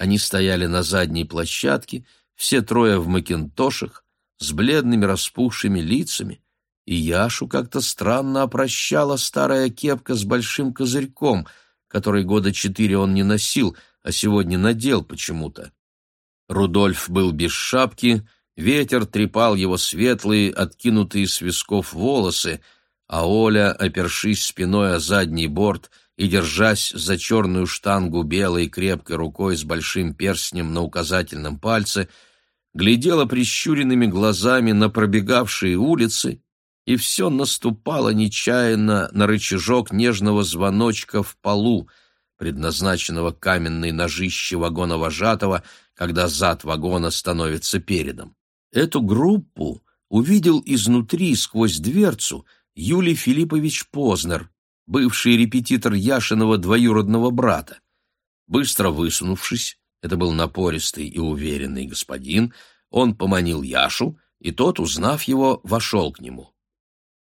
Они стояли на задней площадке, все трое в макинтошах, с бледными распухшими лицами, и Яшу как-то странно опрощала старая кепка с большим козырьком, который года четыре он не носил, а сегодня надел почему-то. Рудольф был без шапки, ветер трепал его светлые, откинутые с висков волосы, а Оля, опершись спиной о задний борт и держась за черную штангу белой крепкой рукой с большим перстнем на указательном пальце, глядела прищуренными глазами на пробегавшие улицы, и все наступало нечаянно на рычажок нежного звоночка в полу, предназначенного каменной ножище вагона вожатого, когда зад вагона становится передом. Эту группу увидел изнутри сквозь дверцу Юлий Филиппович Познер, бывший репетитор Яшиного двоюродного брата. Быстро высунувшись, это был напористый и уверенный господин, он поманил Яшу, и тот, узнав его, вошел к нему.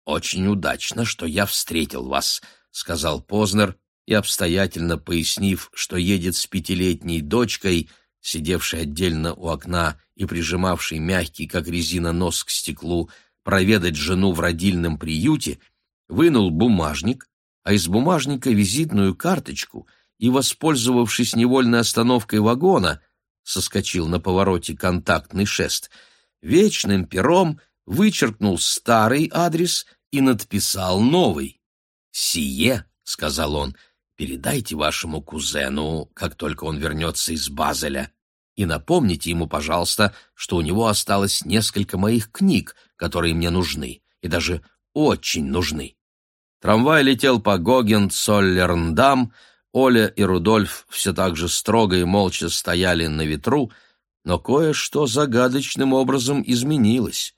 «Очень удачно, что я встретил вас», — сказал Познер, и, обстоятельно пояснив, что едет с пятилетней дочкой, сидевшей отдельно у окна и прижимавшей мягкий, как резина, нос к стеклу, проведать жену в родильном приюте, вынул бумажник, а из бумажника визитную карточку и, воспользовавшись невольной остановкой вагона, соскочил на повороте контактный шест, вечным пером вычеркнул старый адрес и надписал новый. «Сие», — сказал он, — «передайте вашему кузену, как только он вернется из Базеля, и напомните ему, пожалуйста, что у него осталось несколько моих книг, которые мне нужны, и даже очень нужны. Трамвай летел по Гоген-Цоллерндам, Оля и Рудольф все так же строго и молча стояли на ветру, но кое-что загадочным образом изменилось.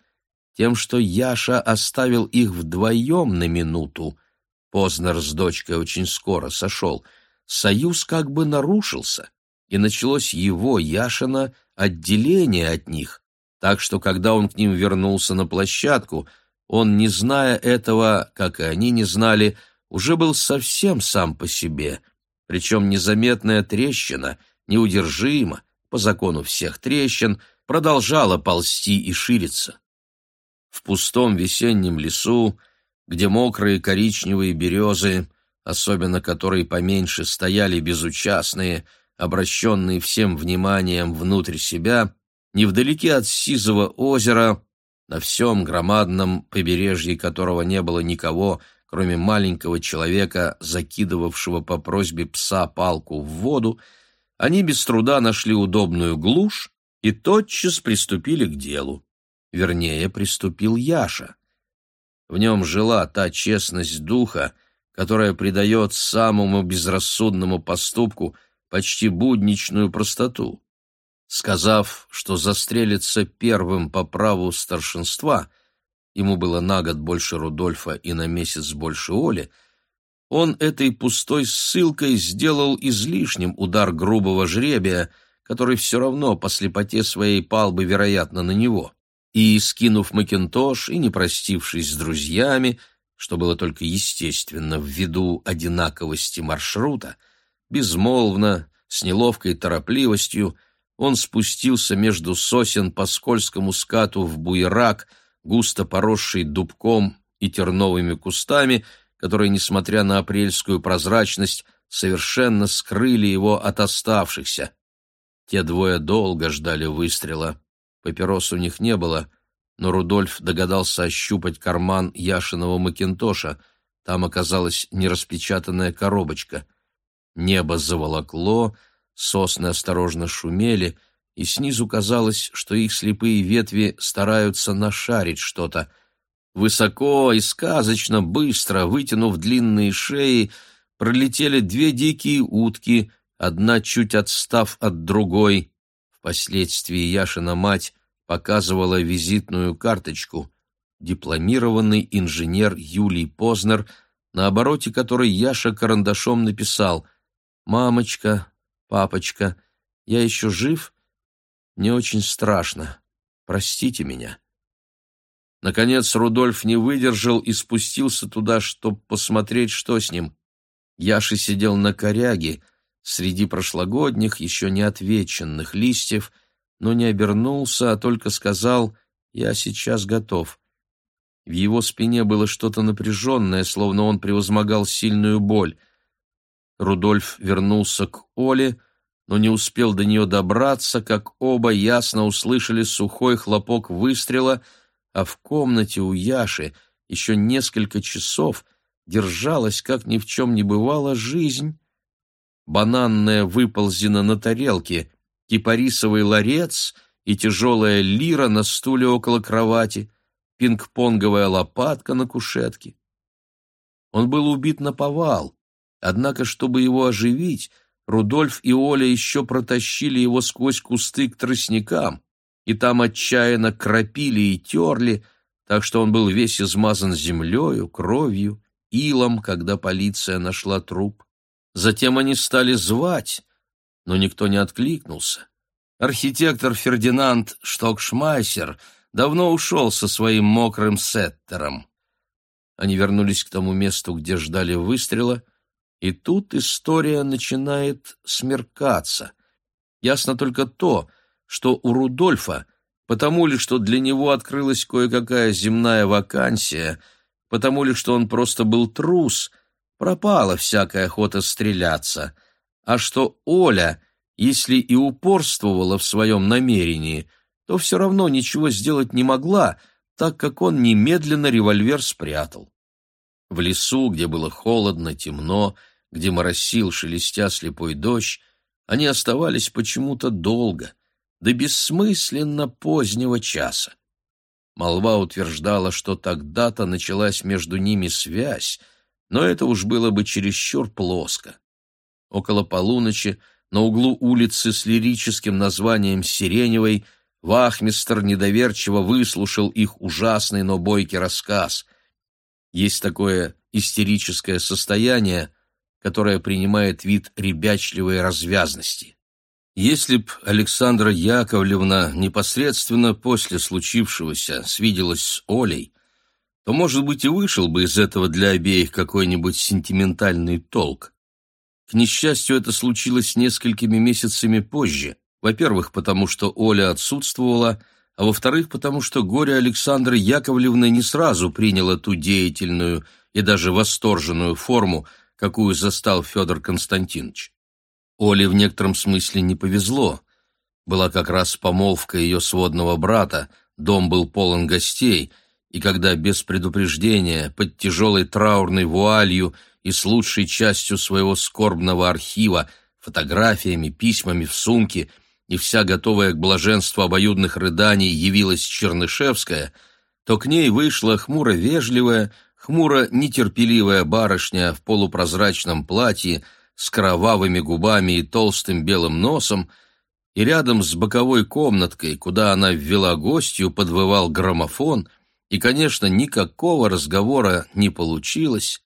Тем, что Яша оставил их вдвоем на минуту, Познер с дочкой очень скоро сошел, союз как бы нарушился, и началось его, Яшина, отделение от них, так что, когда он к ним вернулся на площадку, он, не зная этого, как и они не знали, уже был совсем сам по себе, причем незаметная трещина, неудержимо, по закону всех трещин, продолжала ползти и шириться. В пустом весеннем лесу, где мокрые коричневые березы, особенно которые поменьше стояли безучастные, обращенные всем вниманием внутрь себя, невдалеке от сизого озера, на всем громадном побережье которого не было никого, кроме маленького человека, закидывавшего по просьбе пса палку в воду, они без труда нашли удобную глушь и тотчас приступили к делу. Вернее, приступил Яша. В нем жила та честность духа, которая придает самому безрассудному поступку почти будничную простоту. Сказав, что застрелится первым по праву старшинства, ему было на год больше Рудольфа и на месяц больше Оли, он этой пустой ссылкой сделал излишним удар грубого жребия, который все равно по слепоте своей пал бы, вероятно, на него. И, скинув макинтош и не простившись с друзьями, что было только естественно ввиду одинаковости маршрута, безмолвно, с неловкой торопливостью, он спустился между сосен по скользкому скату в буерак, густо поросший дубком и терновыми кустами, которые, несмотря на апрельскую прозрачность, совершенно скрыли его от оставшихся. Те двое долго ждали выстрела. Папирос у них не было, но Рудольф догадался ощупать карман Яшиного макинтоша. Там оказалась нераспечатанная коробочка. Небо заволокло, Сосны осторожно шумели, и снизу казалось, что их слепые ветви стараются нашарить что-то. Высоко и сказочно быстро, вытянув длинные шеи, пролетели две дикие утки, одна чуть отстав от другой. Впоследствии Яшина мать показывала визитную карточку. Дипломированный инженер Юлий Познер, на обороте которой Яша карандашом написал «Мамочка, «Папочка, я еще жив? Мне очень страшно. Простите меня». Наконец Рудольф не выдержал и спустился туда, чтобы посмотреть, что с ним. Яша сидел на коряге, среди прошлогодних, еще не отвеченных листьев, но не обернулся, а только сказал «Я сейчас готов». В его спине было что-то напряженное, словно он превозмогал сильную боль. Рудольф вернулся к Оле, но не успел до нее добраться, как оба ясно услышали сухой хлопок выстрела, а в комнате у Яши еще несколько часов держалась, как ни в чем не бывало, жизнь. Бананная выползена на тарелке, кипарисовый ларец и тяжелая лира на стуле около кровати — пинг-понговая лопатка на кушетке. Он был убит на повал, однако, чтобы его оживить, Рудольф и Оля еще протащили его сквозь кусты к тростникам, и там отчаянно кропили и терли, так что он был весь измазан землею, кровью, илом, когда полиция нашла труп. Затем они стали звать, но никто не откликнулся. Архитектор Фердинанд Штокшмайсер — давно ушел со своим мокрым сеттером. Они вернулись к тому месту, где ждали выстрела, и тут история начинает смеркаться. Ясно только то, что у Рудольфа, потому ли, что для него открылась кое-какая земная вакансия, потому ли, что он просто был трус, пропала всякая охота стреляться, а что Оля, если и упорствовала в своем намерении, то все равно ничего сделать не могла, так как он немедленно револьвер спрятал. В лесу, где было холодно, темно, где моросил, шелестя слепой дождь, они оставались почему-то долго, до бессмысленно позднего часа. Молва утверждала, что тогда-то началась между ними связь, но это уж было бы чересчур плоско. Около полуночи на углу улицы с лирическим названием «Сиреневой» Вахмистр недоверчиво выслушал их ужасный, но бойкий рассказ. Есть такое истерическое состояние, которое принимает вид ребячливой развязности. Если б Александра Яковлевна непосредственно после случившегося свиделась с Олей, то, может быть, и вышел бы из этого для обеих какой-нибудь сентиментальный толк. К несчастью, это случилось несколькими месяцами позже, во-первых, потому что Оля отсутствовала, а во-вторых, потому что горе Александры Яковлевны не сразу приняло ту деятельную и даже восторженную форму, какую застал Федор Константинович. Оле в некотором смысле не повезло. Была как раз помолвка ее сводного брата, дом был полон гостей, и когда без предупреждения, под тяжелой траурной вуалью и с лучшей частью своего скорбного архива, фотографиями, письмами в сумке – и вся готовая к блаженству обоюдных рыданий явилась Чернышевская, то к ней вышла хмуро-вежливая, хмуро-нетерпеливая барышня в полупрозрачном платье с кровавыми губами и толстым белым носом, и рядом с боковой комнаткой, куда она ввела гостью, подвывал граммофон, и, конечно, никакого разговора не получилось.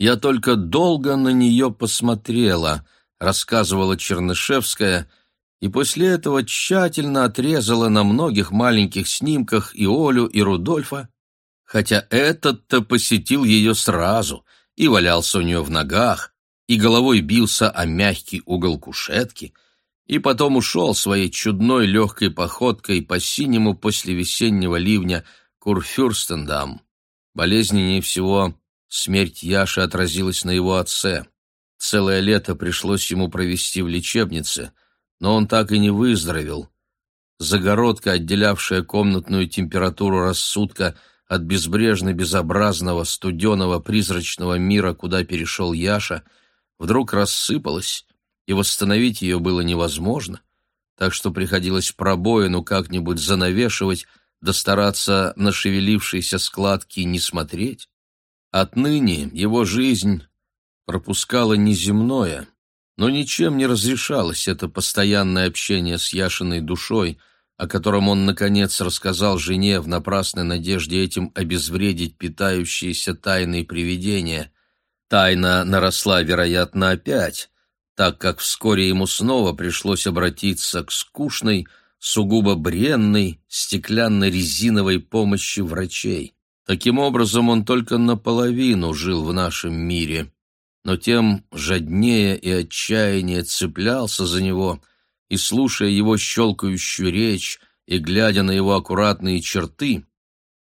«Я только долго на нее посмотрела», — рассказывала Чернышевская, — и после этого тщательно отрезала на многих маленьких снимках и Олю, и Рудольфа, хотя этот-то посетил ее сразу и валялся у нее в ногах, и головой бился о мягкий угол кушетки, и потом ушел своей чудной легкой походкой по синему после весеннего ливня Курфюрстендам. Болезненнее всего смерть Яши отразилась на его отце. Целое лето пришлось ему провести в лечебнице, но он так и не выздоровел. Загородка, отделявшая комнатную температуру рассудка от безбрежно-безобразного, студеного, призрачного мира, куда перешел Яша, вдруг рассыпалась, и восстановить ее было невозможно, так что приходилось пробоину как-нибудь занавешивать, да стараться на шевелившиеся складки не смотреть. Отныне его жизнь пропускала неземное, но ничем не разрешалось это постоянное общение с Яшиной душой, о котором он, наконец, рассказал жене в напрасной надежде этим обезвредить питающиеся тайные привидения. Тайна наросла, вероятно, опять, так как вскоре ему снова пришлось обратиться к скучной, сугубо бренной, стеклянно-резиновой помощи врачей. Таким образом, он только наполовину жил в нашем мире. Но тем жаднее и отчаяннее цеплялся за него, и, слушая его щелкающую речь и глядя на его аккуратные черты,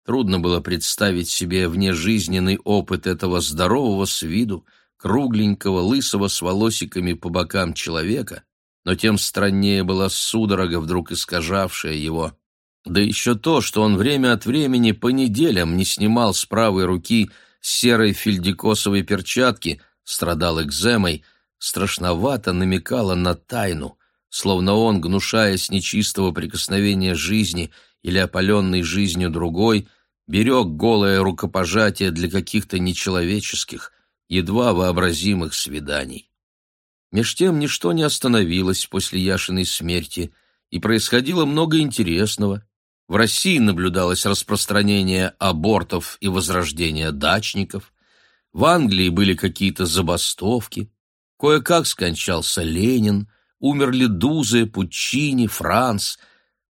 трудно было представить себе внежизненный опыт этого здорового с виду, кругленького, лысого с волосиками по бокам человека, но тем страннее была судорога, вдруг искажавшая его. Да еще то, что он время от времени по неделям не снимал с правой руки серой фельдикосовой перчатки, страдал экземой, страшновато намекало на тайну, словно он, гнушаясь нечистого прикосновения жизни или опаленной жизнью другой, берег голое рукопожатие для каких-то нечеловеческих, едва вообразимых свиданий. Меж тем ничто не остановилось после Яшиной смерти, и происходило много интересного. В России наблюдалось распространение абортов и возрождение дачников. В Англии были какие-то забастовки. Кое-как скончался Ленин, умерли Дузе, Пуччини, Франц.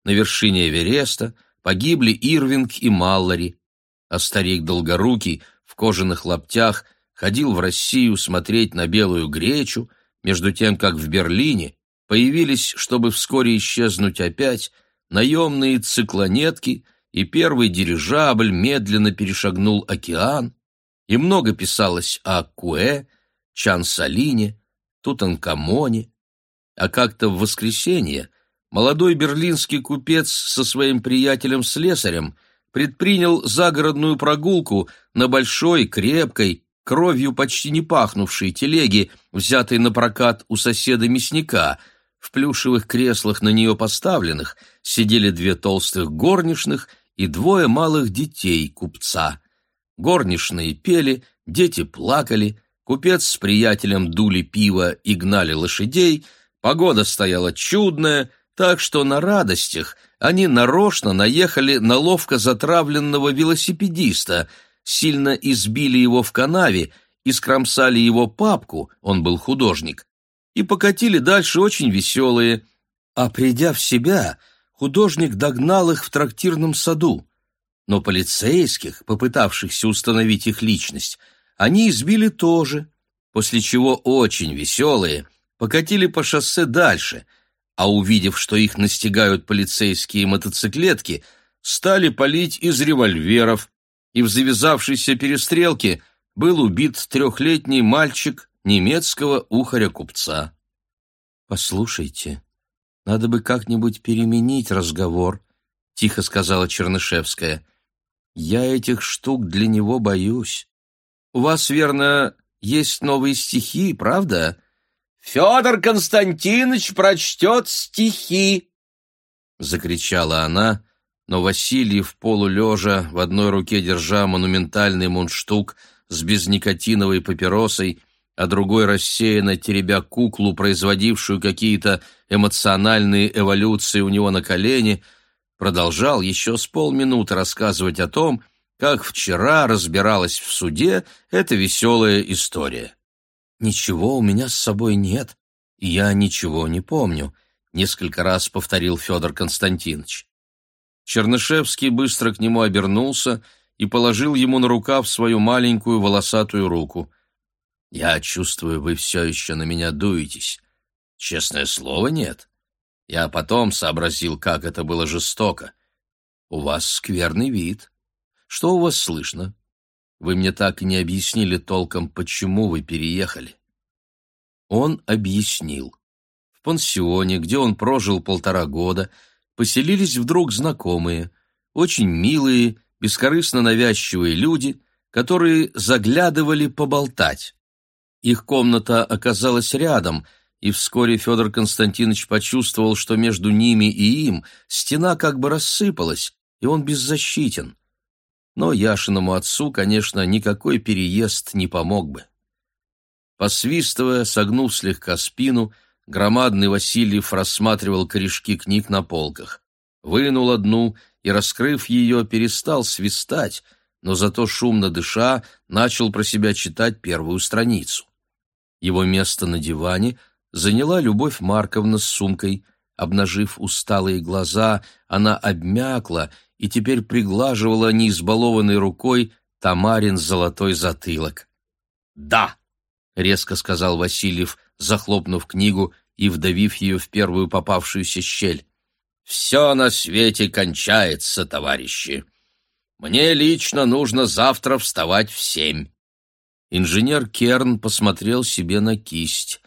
На вершине Эвереста погибли Ирвинг и Маллари, а старик Долгорукий в кожаных лаптях ходил в Россию смотреть на белую гречу, между тем как в Берлине появились, чтобы вскоре исчезнуть опять, наемные циклонетки, и первый дирижабль медленно перешагнул океан, и много писалось о Куэ, Чансалине, Тутанкамоне, а как-то в воскресенье молодой берлинский купец со своим приятелем-слесарем предпринял загородную прогулку на большой, крепкой, кровью почти не пахнувшей телеге, взятой на прокат у соседа-мясника. В плюшевых креслах на нее поставленных сидели две толстых горничных и двое малых детей купца. Горничные пели, дети плакали, купец с приятелем дули пиво и гнали лошадей, погода стояла чудная, так что на радостях они нарочно наехали на ловко затравленного велосипедиста — сильно избили его в канаве и скромсали его папку, он был художник, и покатили дальше очень веселые. А придя в себя, художник догнал их в трактирном саду. Но полицейских, попытавшихся установить их личность, они избили тоже, после чего очень веселые покатили по шоссе дальше, а увидев, что их настигают полицейские мотоциклетки, стали палить из револьверов, и в завязавшейся перестрелке был убит трехлетний мальчик немецкого ухаря-купца. «Послушайте, надо бы как-нибудь переменить разговор», — тихо сказала Чернышевская. «Я этих штук для него боюсь. У вас, верно, есть новые стихи, правда?» «Федор Константинович прочтет стихи!» — закричала она, но Васильев, полулежа, в одной руке держа монументальный мундштук с безникотиновой папиросой, а другой рассеянно теребя куклу, производившую какие-то эмоциональные эволюции у него на колене, продолжал еще с полминуты рассказывать о том, как вчера разбиралась в суде эта веселая история. «Ничего у меня с собой нет, и я ничего не помню», — несколько раз повторил Федор Константинович. Чернышевский быстро к нему обернулся и положил ему на рукав свою маленькую волосатую руку. «Я чувствую, вы все еще на меня дуетесь. Честное слово, нет. Я потом сообразил, как это было жестоко. У вас скверный вид. Что у вас слышно? Вы мне так и не объяснили толком, почему вы переехали». Он объяснил. В пансионе, где он прожил полтора года, поселились вдруг знакомые, очень милые, бескорыстно навязчивые люди, которые заглядывали поболтать. Их комната оказалась рядом, и вскоре Федор Константинович почувствовал, что между ними и им стена как бы рассыпалась, и он беззащитен. Но Яшиному отцу, конечно, никакой переезд не помог бы. Посвистывая, согнув слегка спину, Громадный Васильев рассматривал корешки книг на полках. Вынул одну и, раскрыв ее, перестал свистать, но зато шумно дыша начал про себя читать первую страницу. Его место на диване заняла Любовь Марковна с сумкой. Обнажив усталые глаза, она обмякла и теперь приглаживала неизбалованной рукой Тамарин золотой затылок. «Да!» — резко сказал Васильев, захлопнув книгу и вдавив ее в первую попавшуюся щель. «Все на свете кончается, товарищи. Мне лично нужно завтра вставать в семь». Инженер Керн посмотрел себе на кисть.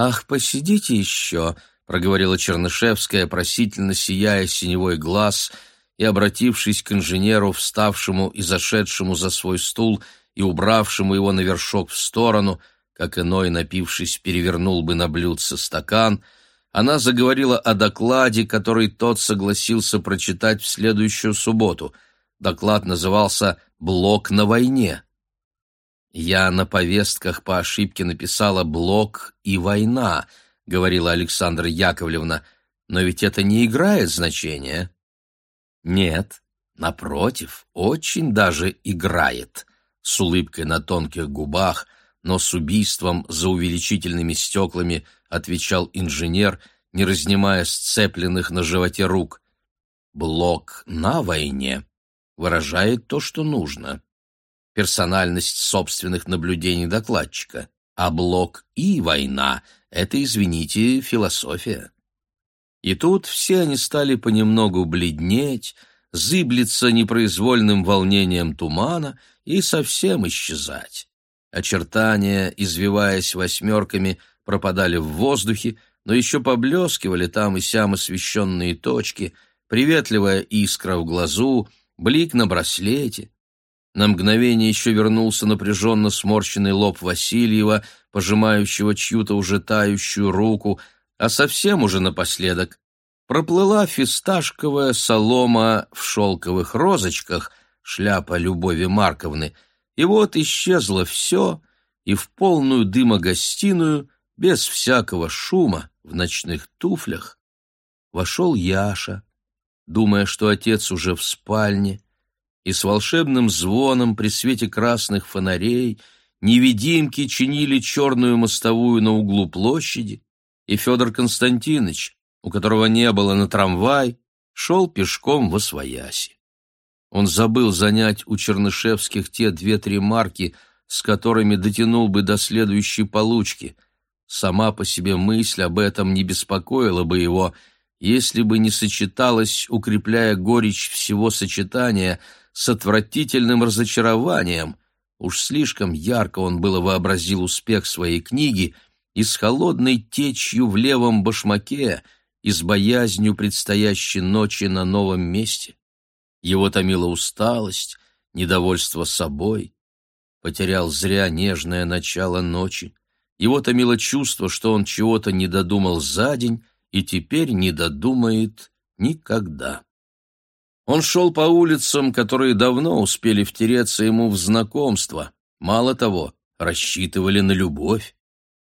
«Ах, посидите еще», — проговорила Чернышевская, просительно сияя синевой глаз, и, обратившись к инженеру, вставшему и зашедшему за свой стул и убравшему его на вершок в сторону, как иной, напившись, перевернул бы на блюдце стакан, она заговорила о докладе, который тот согласился прочитать в следующую субботу. Доклад назывался «Блок на войне». «Я на повестках по ошибке написала «блок» и «война», — говорила Александра Яковлевна, «но ведь это не играет значения». «Нет, напротив, очень даже играет», — с улыбкой на тонких губах, но с убийством за увеличительными стеклами отвечал инженер, не разнимая сцепленных на животе рук. «Блок на войне» выражает то, что нужно персональность собственных наблюдений докладчика, а блок и война — это, извините, философия. И тут все они стали понемногу бледнеть, зыблиться непроизвольным волнением тумана и совсем исчезать. Очертания, извиваясь восьмерками, пропадали в воздухе, но еще поблескивали там и сям освещенные точки, приветливая искра в глазу, блик на браслете, на мгновение еще вернулся напряженно сморщенный лоб Васильева, пожимающего чью-то уже тающую руку, а совсем уже напоследок проплыла фисташковая солома в шелковых розочках, шляпа Любови Марковны, и вот исчезло все, и в полную дымогостиную, без всякого шума, в ночных туфлях, вошел Яша, думая, что отец уже в спальне, и с волшебным звоном при свете красных фонарей невидимки чинили черную мостовую на углу площади, и Федор Константинович, у которого не было на трамвай, шел пешком во свояси. Он забыл занять у Чернышевских те две-три марки, с которыми дотянул бы до следующей получки. Сама по себе мысль об этом не беспокоила бы его, если бы не сочеталась, укрепляя горечь всего сочетания, с отвратительным разочарованием. Уж слишком ярко он было вообразил успех своей книги и с холодной течью в левом башмаке, и с боязнью предстоящей ночи на новом месте. Его томила усталость, недовольство собой. Потерял зря нежное начало ночи. Его томило чувство, что он чего-то не додумал за день и теперь не додумает никогда. Он шел по улицам, которые давно успели втереться ему в знакомство. Мало того, рассчитывали на любовь.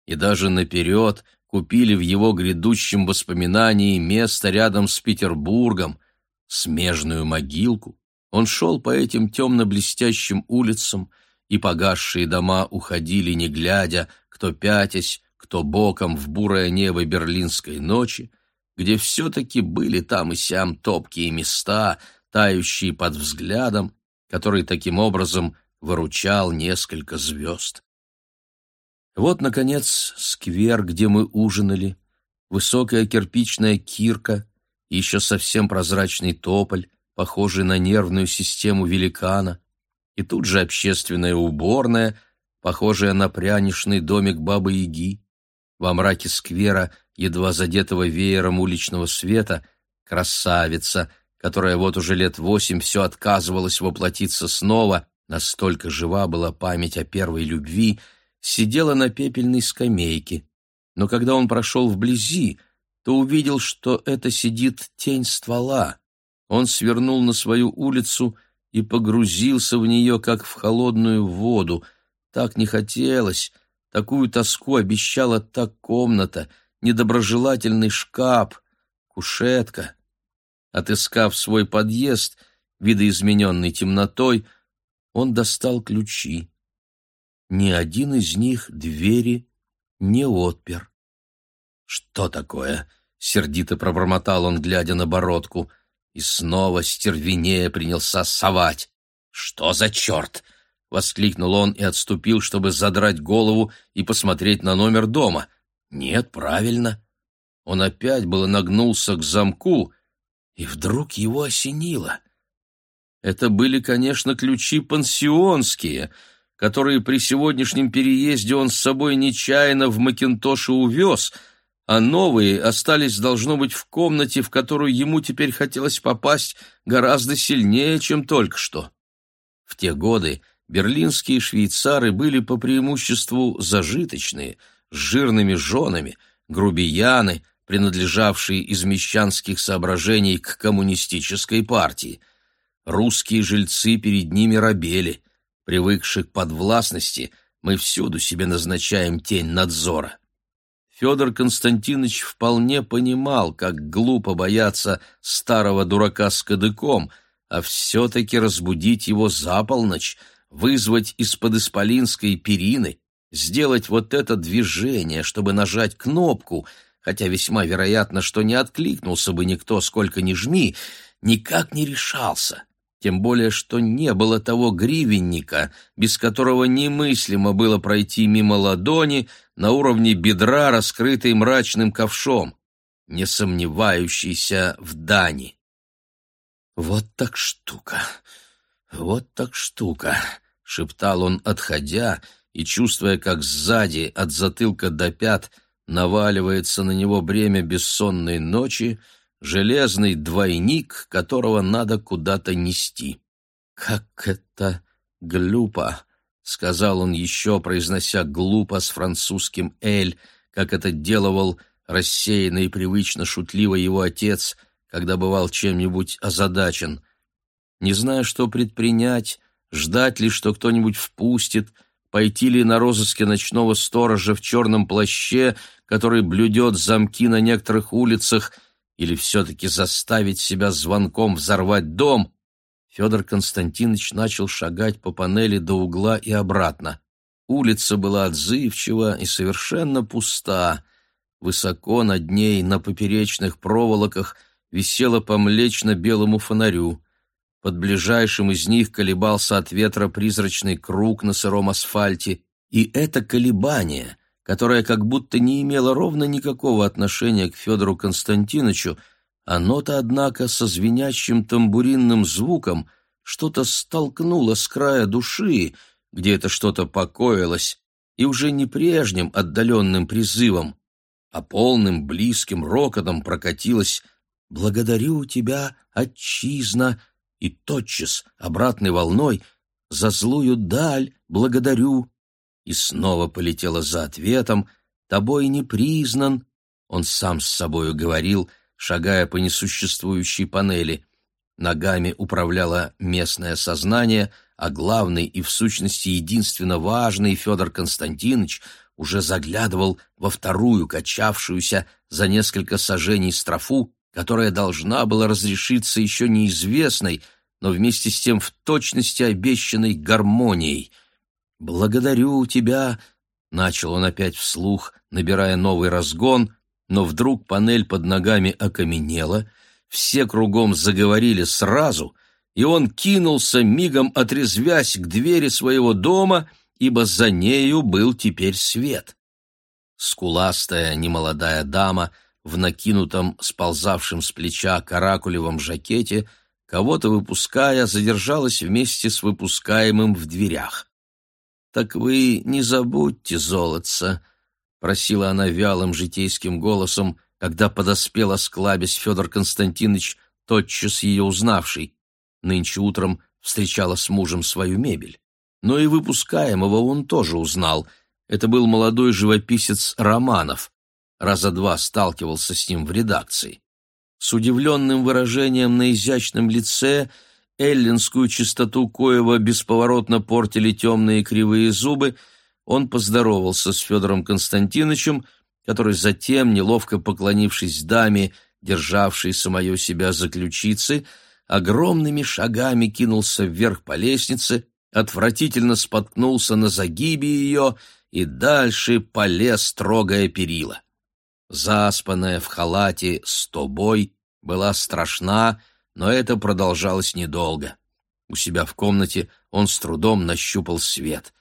И даже наперед купили в его грядущем воспоминании место рядом с Петербургом, смежную могилку. Он шел по этим темно-блестящим улицам, и погасшие дома уходили, не глядя, кто пятясь, кто боком в бурое небо берлинской ночи, где все-таки были там и сям топкие места, тающие под взглядом, который таким образом выручал несколько звезд. Вот, наконец, сквер, где мы ужинали, высокая кирпичная кирка еще совсем прозрачный тополь, похожий на нервную систему великана, и тут же общественная уборная, похожая на пряничный домик Бабы-Яги. Во мраке сквера едва задетого веером уличного света, красавица, которая вот уже лет восемь все отказывалась воплотиться снова, настолько жива была память о первой любви, сидела на пепельной скамейке. Но когда он прошел вблизи, то увидел, что это сидит тень ствола. Он свернул на свою улицу и погрузился в нее, как в холодную воду. Так не хотелось, такую тоску обещала та комната — недоброжелательный шкаф, кушетка. Отыскав свой подъезд, видоизмененный темнотой, он достал ключи. Ни один из них двери не отпер. «Что такое?» — сердито пробормотал он, глядя на бородку, и снова стервенея принялся совать. «Что за черт?» Воскликнул он и отступил, чтобы задрать голову и посмотреть на номер дома. Нет, правильно. Он опять было нагнулся к замку, и вдруг его осенило. Это были, конечно, ключи пансионские, которые при сегодняшнем переезде он с собой нечаянно в Макинтоше увез, а новые остались, должно быть, в комнате, в которую ему теперь хотелось попасть гораздо сильнее, чем только что. В те годы берлинские швейцары были по преимуществу зажиточные, с жирными женами, грубияны, принадлежавшие из мещанских соображений к коммунистической партии. Русские жильцы перед ними рабели. Привыкших к подвластности, мы всюду себе назначаем тень надзора. Федор Константинович вполне понимал, как глупо бояться старого дурака с кадыком, а все-таки разбудить его за полночь, вызвать из-под исполинской перины, сделать вот это движение, чтобы нажать кнопку, хотя весьма вероятно, что не откликнулся бы никто, сколько ни жми, никак не решался. Тем более, что не было того гривенника, без которого немыслимо было пройти мимо ладони на уровне бедра, раскрытой мрачным ковшом, не сомневающийся в Дани. «Вот так штука! Вот так штука!» — шептал он, отходя, и чувствуя, как сзади, от затылка до пят, наваливается на него бремя бессонной ночи, железный двойник, которого надо куда-то нести. «Как это глупо!» — сказал он еще, произнося «глупо» с французским «эль», как это делал рассеянно и привычно шутливо его отец, когда бывал чем-нибудь озадачен. Не зная, что предпринять, ждать ли, что кто-нибудь впустит, пойти ли на розыске ночного сторожа в черном плаще, который блюдет замки на некоторых улицах, или все-таки заставить себя звонком взорвать дом, Федор Константинович начал шагать по панели до угла и обратно. Улица была отзывчива и совершенно пуста. Высоко над ней на поперечных проволоках висела по млечно-белому фонарю. Под ближайшим из них колебался от ветра призрачный круг на сыром асфальте, и это колебание, которое как будто не имело ровно никакого отношения к Федору Константиновичу, оно-то, однако, со звенящим тамбуринным звуком что-то столкнуло с края души, где это что-то покоилось, и уже не прежним отдаленным призывом, а полным близким рокотом прокатилось «Благодарю тебя, отчизна!» И тотчас обратной волной «За злую даль благодарю!» и снова полетела за ответом «Тобой не признан!» Он сам с собою говорил — шагая по несуществующей панели. Ногами управляло местное сознание, а главный и в сущности единственно важный Федор Константинович уже заглядывал во вторую качавшуюся за несколько сажений строфу, которая должна была разрешиться еще неизвестной, но вместе с тем в точности обещанной гармонией. «Благодарю тебя», — начал он опять вслух, набирая новый разгон, но вдруг панель под ногами окаменела, все кругом заговорили сразу, и он кинулся, мигом отрезвясь к двери своего дома, ибо за нею был теперь свет. Скуластая немолодая дама в накинутом, сползавшем с плеча каракулевом жакете, кого-то выпуская, задержалась вместе с выпускаемым в дверях. «Так вы не забудьте, золотца», просила она вялым житейским голосом, когда подоспел осклабясь Федор Константинович, тотчас ее узнавший. Нынче утром встречала с мужем свою мебель. Но и выпускаемого он тоже узнал. Это был молодой живописец Романов. Раза два сталкивался с ним в редакции. С удивленным выражением на изящном лице эллинскую чистоту коего бесповоротно портили темные кривые зубы — он поздоровался с Федором Константиновичем, который затем, неловко поклонившись даме, державшей самое себя за ключицы, огромными шагами кинулся вверх по лестнице, отвратительно споткнулся на загибе ее и дальше полез, трогая перила. Заспанная в халате с тобой была страшна, но это продолжалось недолго. У себя в комнате он с трудом нащупал свет.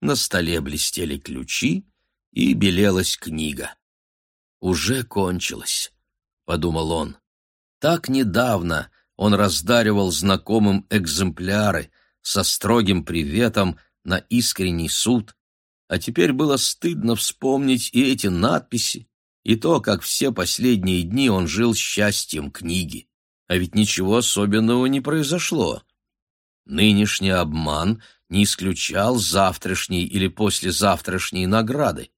На столе блестели ключи, и белелась книга. «Уже кончилось», — подумал он. Так недавно он раздаривал знакомым экземпляры со строгим приветом на искренний суд, а теперь было стыдно вспомнить и эти надписи, и то, как все последние дни он жил счастьем книги. А ведь ничего особенного не произошло. Нынешний обман не исключал завтрашней или послезавтрашней награды.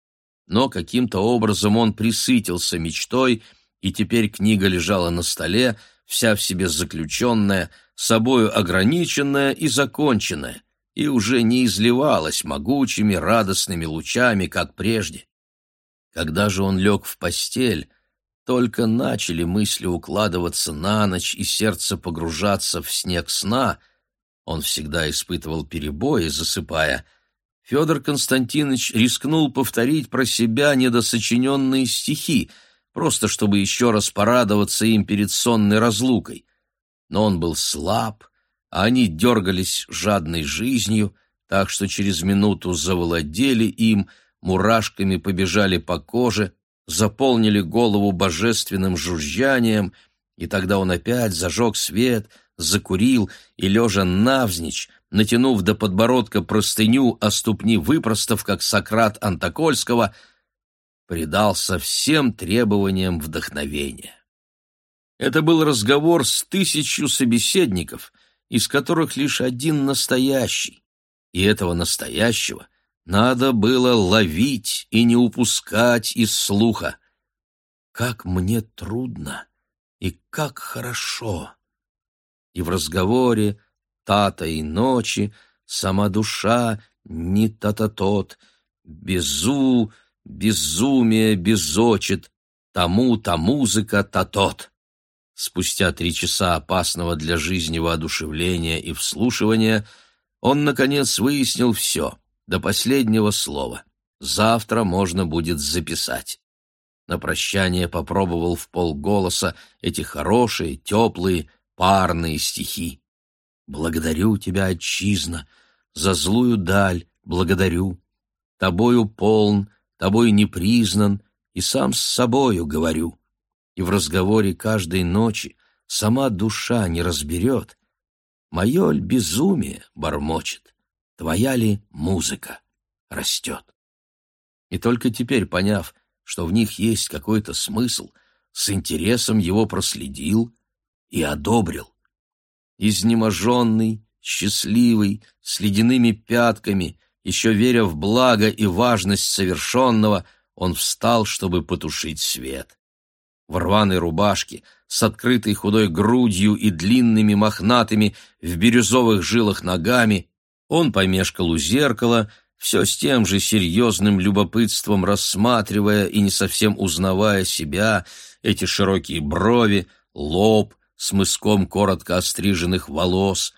Но каким-то образом он присытился мечтой, и теперь книга лежала на столе, вся в себе заключенная, собою ограниченная и законченная, и уже не изливалась могучими радостными лучами, как прежде. Когда же он лег в постель, только начали мысли укладываться на ночь и сердце погружаться в снег сна, он всегда испытывал перебои, засыпая, Федор Константинович рискнул повторить про себя недосочиненные стихи, просто чтобы еще раз порадоваться им перед сонной разлукой. Но он был слаб, а они дергались жадной жизнью, так что через минуту завладели им, мурашками побежали по коже, заполнили голову божественным жужжанием, и тогда он опять зажег свет, закурил и, лежа навзничь, натянув до подбородка простыню, а ступни выпростав, как Сократ Антокольского, предался всем требованиям вдохновения. Это был разговор с тысячу собеседников, из которых лишь один настоящий, и этого настоящего надо было ловить и не упускать из слуха. Как мне трудно и как хорошо! И в разговоре тата и ночи сама душа не та-та-тот, безу, безумие безочит, тому-то музыка та-тот. Спустя три часа опасного для жизни воодушевления и вслушивания он, наконец, выяснил все — до последнего слова. Завтра можно будет записать. На прощание попробовал в полголоса эти хорошие, теплые, парные стихи. «Благодарю тебя, отчизна, за злую даль благодарю. Тобою полн, тобой не признан, и сам с собою говорю. И в разговоре каждой ночи сама душа не разберет. Мое ль безумие бормочет твоя ли музыка растет. И только теперь, поняв, что в них есть какой-то смысл, с интересом его проследил и одобрил. Изнеможенный, счастливый, с ледяными пятками, еще веря в благо и важность совершенного, он встал, чтобы потушить свет. В рваной рубашке, с открытой худой грудью и длинными мохнатыми в бирюзовых жилах ногами, он помешкал у зеркала, все с тем же серьезным любопытством рассматривая и не совсем узнавая себя, эти широкие брови, лоб с мыском коротко остриженных волос.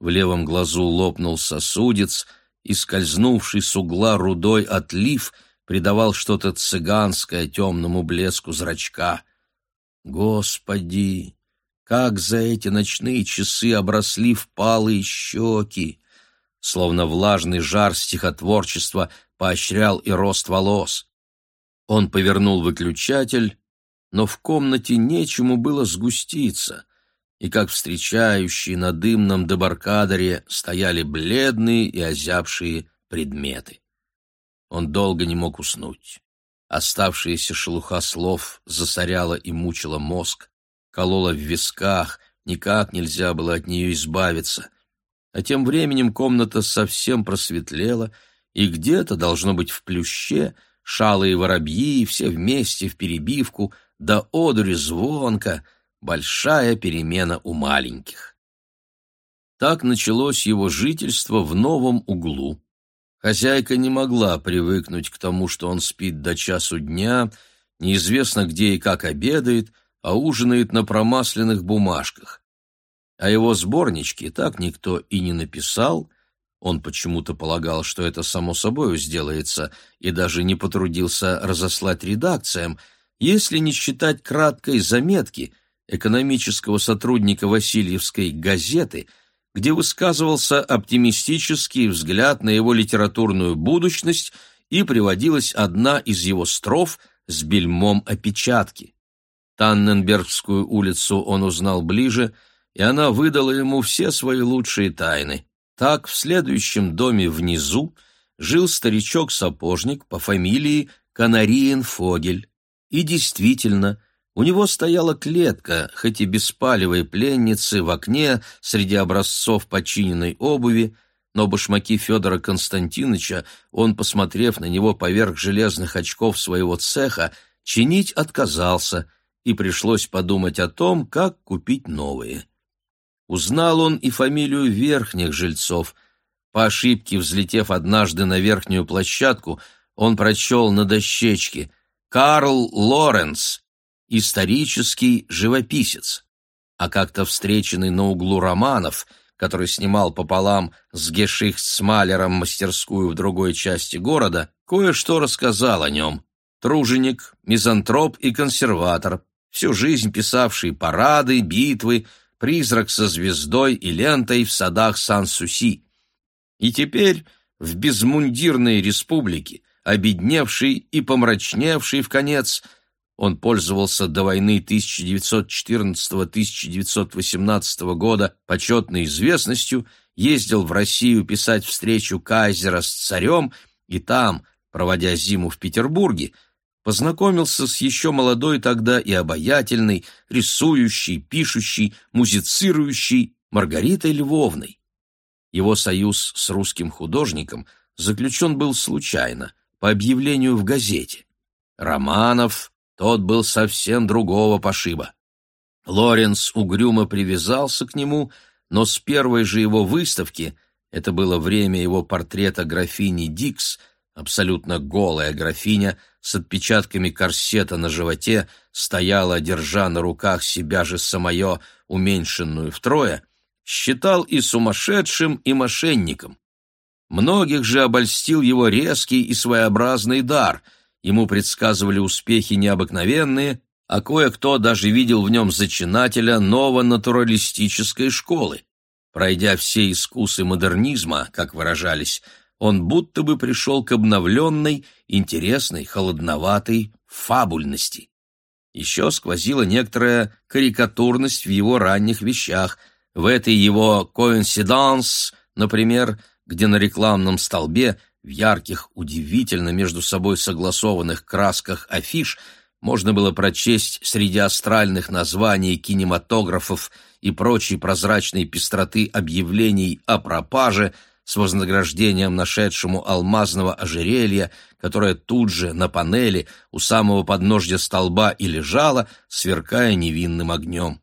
В левом глазу лопнул сосудец, и скользнувший с угла рудой отлив придавал что-то цыганское темному блеску зрачка. Господи, как за эти ночные часы обросли впалые щеки! Словно влажный жар стихотворчества поощрял и рост волос. Он повернул выключатель, но в комнате нечему было сгуститься, и как встречающие на дымном дебаркадере стояли бледные и озябшие предметы. Он долго не мог уснуть. Оставшаяся шелуха слов засоряла и мучила мозг, колола в висках, никак нельзя было от нее избавиться. А тем временем комната совсем просветлела, и где-то, должно быть, в плюще, шалые воробьи, все вместе в перебивку, да одури звонко, большая перемена у маленьких. Так началось его жительство в новом углу. Хозяйка не могла привыкнуть к тому, что он спит до часу дня, неизвестно где и как обедает, а ужинает на промасленных бумажках а его сборнички так никто и не написал, он почему-то полагал, что это само собою сделается, и даже не потрудился разослать редакциям, если не считать краткой заметки экономического сотрудника Васильевской газеты, где высказывался оптимистический взгляд на его литературную будущность и приводилась одна из его строф с бельмом опечатки. Танненбергскую улицу он узнал ближе, и она выдала ему все свои лучшие тайны. Так в следующем доме внизу жил старичок-сапожник по фамилии Канариен Фогель. И действительно, у него стояла клетка, хоть и беспалевой пленницы, в окне среди образцов починенной обуви, но башмаки Федора Константиновича он, посмотрев на него поверх железных очков своего цеха, чинить отказался, и пришлось подумать о том, как купить новые. Узнал он и фамилию верхних жильцов. По ошибке, взлетев однажды на верхнюю площадку, он прочел на дощечке «Карл Лоренц», исторический живописец, а как-то встреченный на углу романов, который снимал пополам с Гешихтсмалером мастерскую в другой части города, кое-что рассказал о нем. Труженик, мизантроп и консерватор, всю жизнь писавший парады, битвы, призрак со звездой и лентой в садах Сан-Суси. И теперь в безмундирной республике, обедневший и помрачневший в конец, он пользовался до войны 1914-1918 года почетной известностью, ездил в Россию писать встречу кайзера с царем и там, проводя зиму в Петербурге, познакомился с еще молодой тогда и обаятельной, рисующей, пишущей, музицирующей Маргаритой Львовной. Его союз с русским художником заключен был случайно, по объявлению в газете. Романов, тот был совсем другого пошиба. Лоренс угрюмо привязался к нему, но с первой же его выставки, это было время его портрета графини Дикс, абсолютно голая графиня с отпечатками корсета на животе, стояла, держа на руках себя же самое, уменьшенную втрое, считал и сумасшедшим, и мошенником. Многих же обольстил его резкий и своеобразный дар — ему предсказывали успехи необыкновенные, а кое-кто даже видел в нем зачинателя новонатуралистической школы. Пройдя все искусы модернизма, как выражались, он будто бы пришел к обновленной, интересной, холодноватой фабульности. Еще сквозила некоторая карикатурность в его ранних вещах. В этой его «коинсиданс», например, где на рекламном столбе в ярких, удивительно между собой согласованных красках афиш можно было прочесть среди астральных названий кинематографов и прочей прозрачной пестроты объявлений о пропаже с вознаграждением нашедшему алмазного ожерелья, которое тут же на панели у самого подножья столба и лежало, сверкая невинным огнем.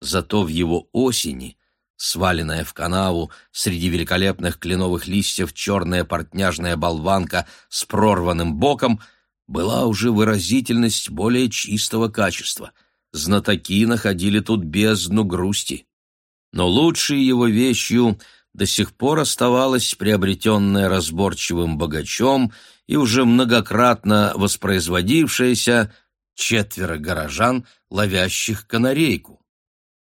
Зато в его осени Сваленная в канаву среди великолепных кленовых листьев черная портняжная болванка с прорванным боком была уже выразительность более чистого качества. Знатоки находили тут бездну грусти. Но лучшей его вещью до сих пор оставалась приобретенная разборчивым богачом и уже многократно воспроизводившаяся четверо горожан, ловящих канарейку.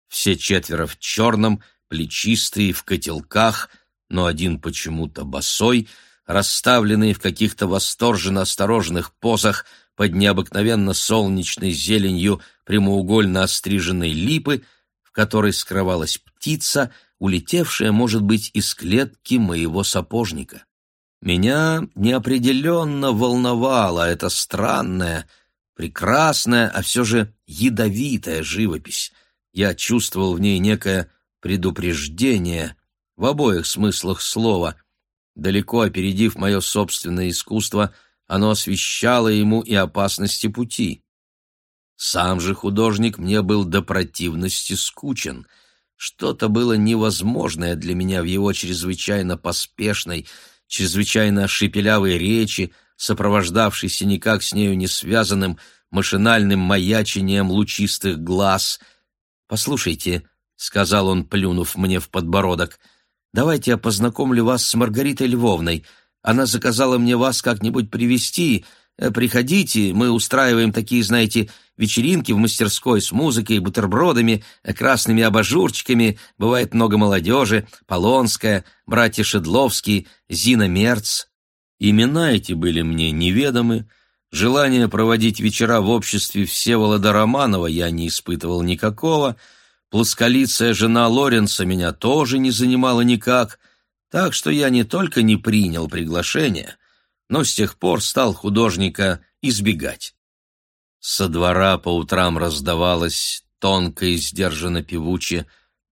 Все четверо в черном — плечистые, в котелках, но один почему-то босой, расставленные в каких-то восторженно осторожных позах под необыкновенно солнечной зеленью прямоугольно остриженной липы, в которой скрывалась птица, улетевшая, может быть, из клетки моего сапожника. Меня неопределенно волновала эта странная, прекрасная, а все же ядовитая живопись. Я чувствовал в ней некое предупреждение в обоих смыслах слова. Далеко опередив мое собственное искусство, оно освещало ему и опасности пути. Сам же художник мне был до противности скучен. Что-то было невозможное для меня в его чрезвычайно поспешной, чрезвычайно шепелявой речи, сопровождавшейся никак с нею не связанным машинальным маячением лучистых глаз. «Послушайте», — сказал он, плюнув мне в подбородок. «Давайте я познакомлю вас с Маргаритой Львовной. Она заказала мне вас как-нибудь привести приходите, мы устраиваем такие, знаете, вечеринки в мастерской с музыкой, бутербродами, э, красными абажурчиками, бывает много молодежи, Полонская, братья Шедловские, Зина Мерц. Имена эти были мне неведомы, желание проводить вечера в обществе Всеволода Романова я не испытывал никакого, плосколицая жена Лоренца меня тоже не занимала никак, так что я не только не принял приглашение, но с тех пор стал художника избегать. Со двора по утрам раздавалось тонко и сдержанно певуче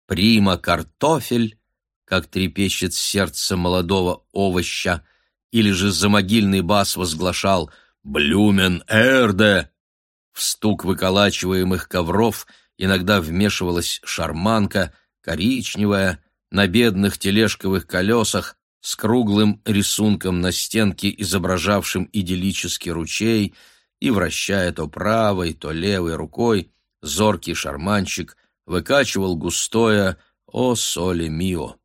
«Прима картофель», как трепещет сердце молодого овоща, или же замогильный бас возглашал «Блюмен Эрде!». В стук выколачиваемых ковров иногда вмешивалась шарманка, коричневая, на бедных тележковых колесах, с круглым рисунком на стенке, изображавшим идиллический ручей, и, вращая то правой, то левой рукой, зоркий шарманщик выкачивал густое «О соле мио».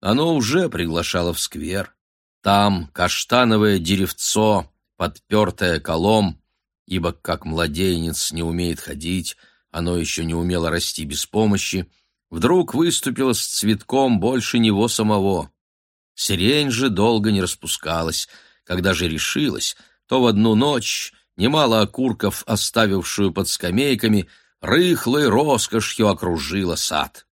Оно уже приглашало в сквер. Там каштановое деревцо, подпертое колом, ибо как младенец не умеет ходить, оно еще не умело расти без помощи, вдруг выступило с цветком больше него самого. Сирень же долго не распускалась. Когда же решилась, то в одну ночь немало окурков, оставившую под скамейками, рыхлой роскошью окружила сад.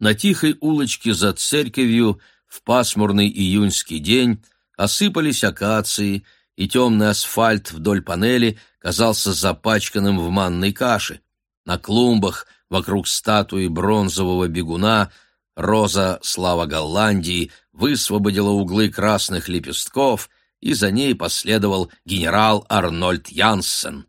На тихой улочке за церковью в пасмурный июньский день осыпались акации, и темный асфальт вдоль панели казался запачканным в манной каше. На клумбах вокруг статуи бронзового бегуна роза слава Голландии высвободила углы красных лепестков, и за ней последовал генерал Арнольд Янсен.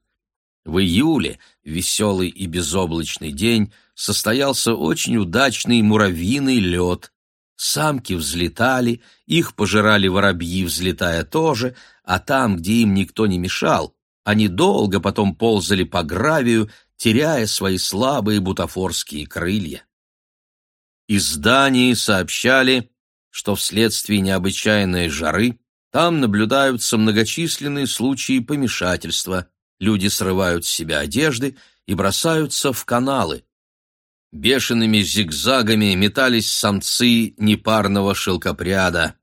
В июле, веселый и безоблачный день, состоялся очень удачный муравьиный лед. Самки взлетали, их пожирали воробьи, взлетая тоже, а там, где им никто не мешал, они долго потом ползали по гравию, теряя свои слабые бутафорские крылья. Из Дании сообщали, что вследствие необычайной жары там наблюдаются многочисленные случаи помешательства, люди срывают с себя одежды и бросаются в каналы. Бешеными зигзагами метались самцы непарного шелкопряда.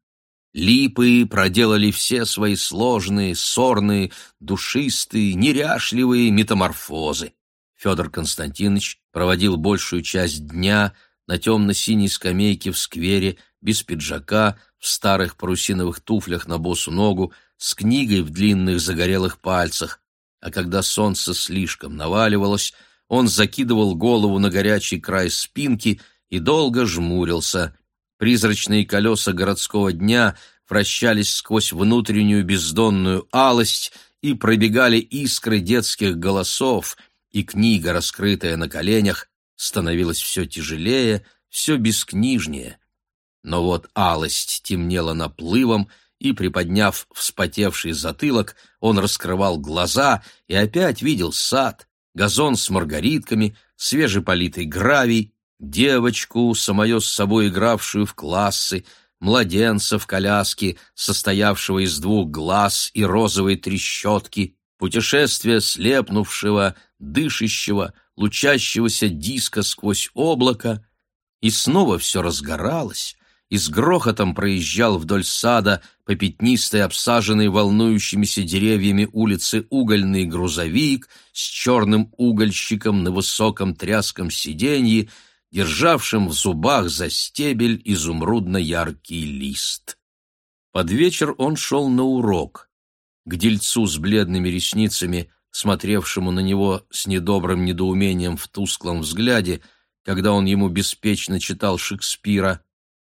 Липы проделали все свои сложные, сорные, душистые, неряшливые метаморфозы. Федор Константинович проводил большую часть дня на темно-синей скамейке в сквере, без пиджака, в старых парусиновых туфлях на босу ногу, с книгой в длинных загорелых пальцах, а когда солнце слишком наваливалось, он закидывал голову на горячий край спинки и долго жмурился. Призрачные колеса городского дня вращались сквозь внутреннюю бездонную алость и пробегали искры детских голосов, и книга, раскрытая на коленях, становилась все тяжелее, все бескнижнее. Но вот алость темнела наплывом, и, приподняв вспотевший затылок, он раскрывал глаза и опять видел сад, газон с маргаритками, свежеполитый гравий, девочку, самое с собой игравшую в классы, младенца в коляске, состоявшего из двух глаз и розовой трещотки, путешествие слепнувшего, дышащего, лучащегося диска сквозь облако, и снова все разгоралось, и с грохотом проезжал вдоль сада по пятнистой, обсаженной волнующимися деревьями улице угольный грузовик с черным угольщиком на высоком тряском сиденье, державшим в зубах за стебель изумрудно-яркий лист. Под вечер он шел на урок. К дельцу с бледными ресницами, смотревшему на него с недобрым недоумением в тусклом взгляде, когда он ему беспечно читал Шекспира,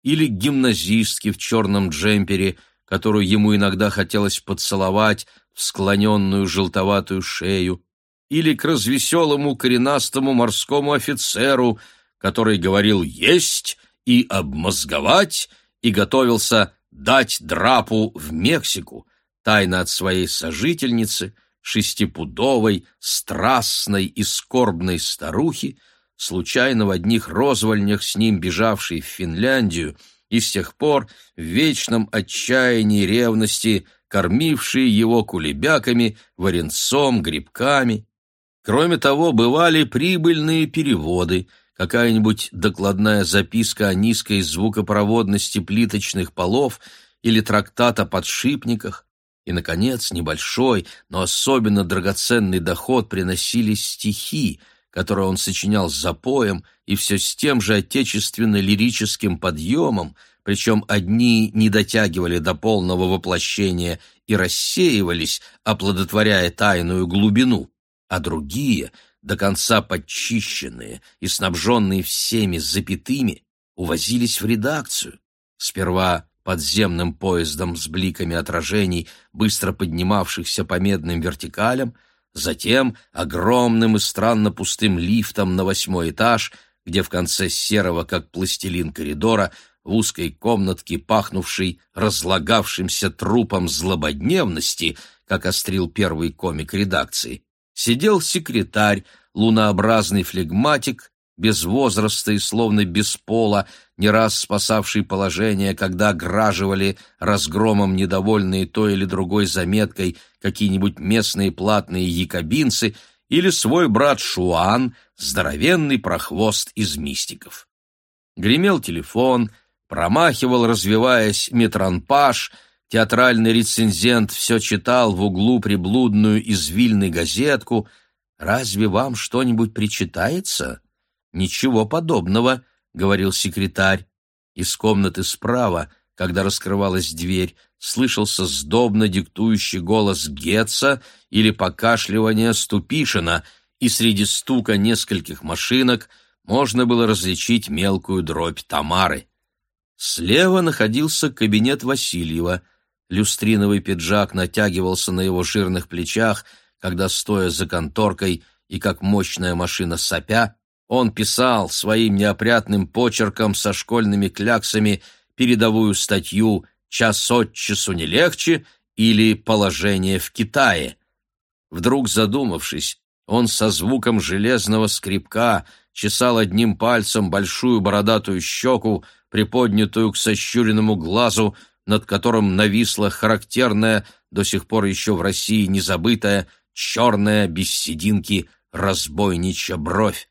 или гимназистке в черном джемпере, которую ему иногда хотелось поцеловать в склоненную желтоватую шею, или к развеселому коренастому морскому офицеру, который говорил «есть» и «обмозговать» и готовился дать драпу в Мексику, тайно от своей сожительницы, шестипудовой, страстной и скорбной старухи, случайно в одних розвольнях с ним бежавшей в Финляндию, и с тех пор в вечном отчаянии ревности кормившие его кулебяками, варенцом, грибками. Кроме того, бывали прибыльные переводы, какая-нибудь докладная записка о низкой звукопроводности плиточных полов или трактат о подшипниках, и, наконец, небольшой, но особенно драгоценный доход приносили стихи, которые он сочинял с запоем и все с тем же отечественно-лирическим подъемом, причем одни не дотягивали до полного воплощения и рассеивались, оплодотворяя тайную глубину, а другие, до конца подчищенные и снабженные всеми запятыми, увозились в редакцию. Сперва подземным поездом с бликами отражений, быстро поднимавшихся по медным вертикалям, затем огромным и странно пустым лифтом на восьмой этаж, где в конце серого, как пластилин коридора, в узкой комнатке, пахнувшей разлагавшимся трупом злободневности, как острил первый комик редакции, сидел секретарь, лунообразный флегматик, без возраста и словно без пола, не раз спасавший положение, когда граживали разгромом недовольные той или другой заметкой какие-нибудь местные платные якобинцы или свой брат Шуан, здоровенный прохвост из мистиков. Гремел телефон, промахивал, развиваясь, метранпаш, театральный рецензент все читал в углу приблудную из Вильны газетку. «Разве вам что-нибудь причитается?» «Ничего подобного», — говорил секретарь. Из комнаты справа, когда раскрывалась дверь, слышался сдобно диктующий голос Гетца или покашливание Ступишина, и среди стука нескольких машинок можно было различить мелкую дробь Тамары. Слева находился кабинет Васильева. Люстриновый пиджак натягивался на его жирных плечах, когда, стоя за конторкой и как мощная машина сопя, он писал своим неопрятным почерком со школьными кляксами передовую статью «Час от часу не легче» или «Положение в Китае». Вдруг задумавшись, он со звуком железного скребка чесал одним пальцем большую бородатую щеку, приподнятую к сощуренному глазу, над которым нависла характерная, до сих пор еще в России незабытая, черная, без сединки, разбойничья бровь.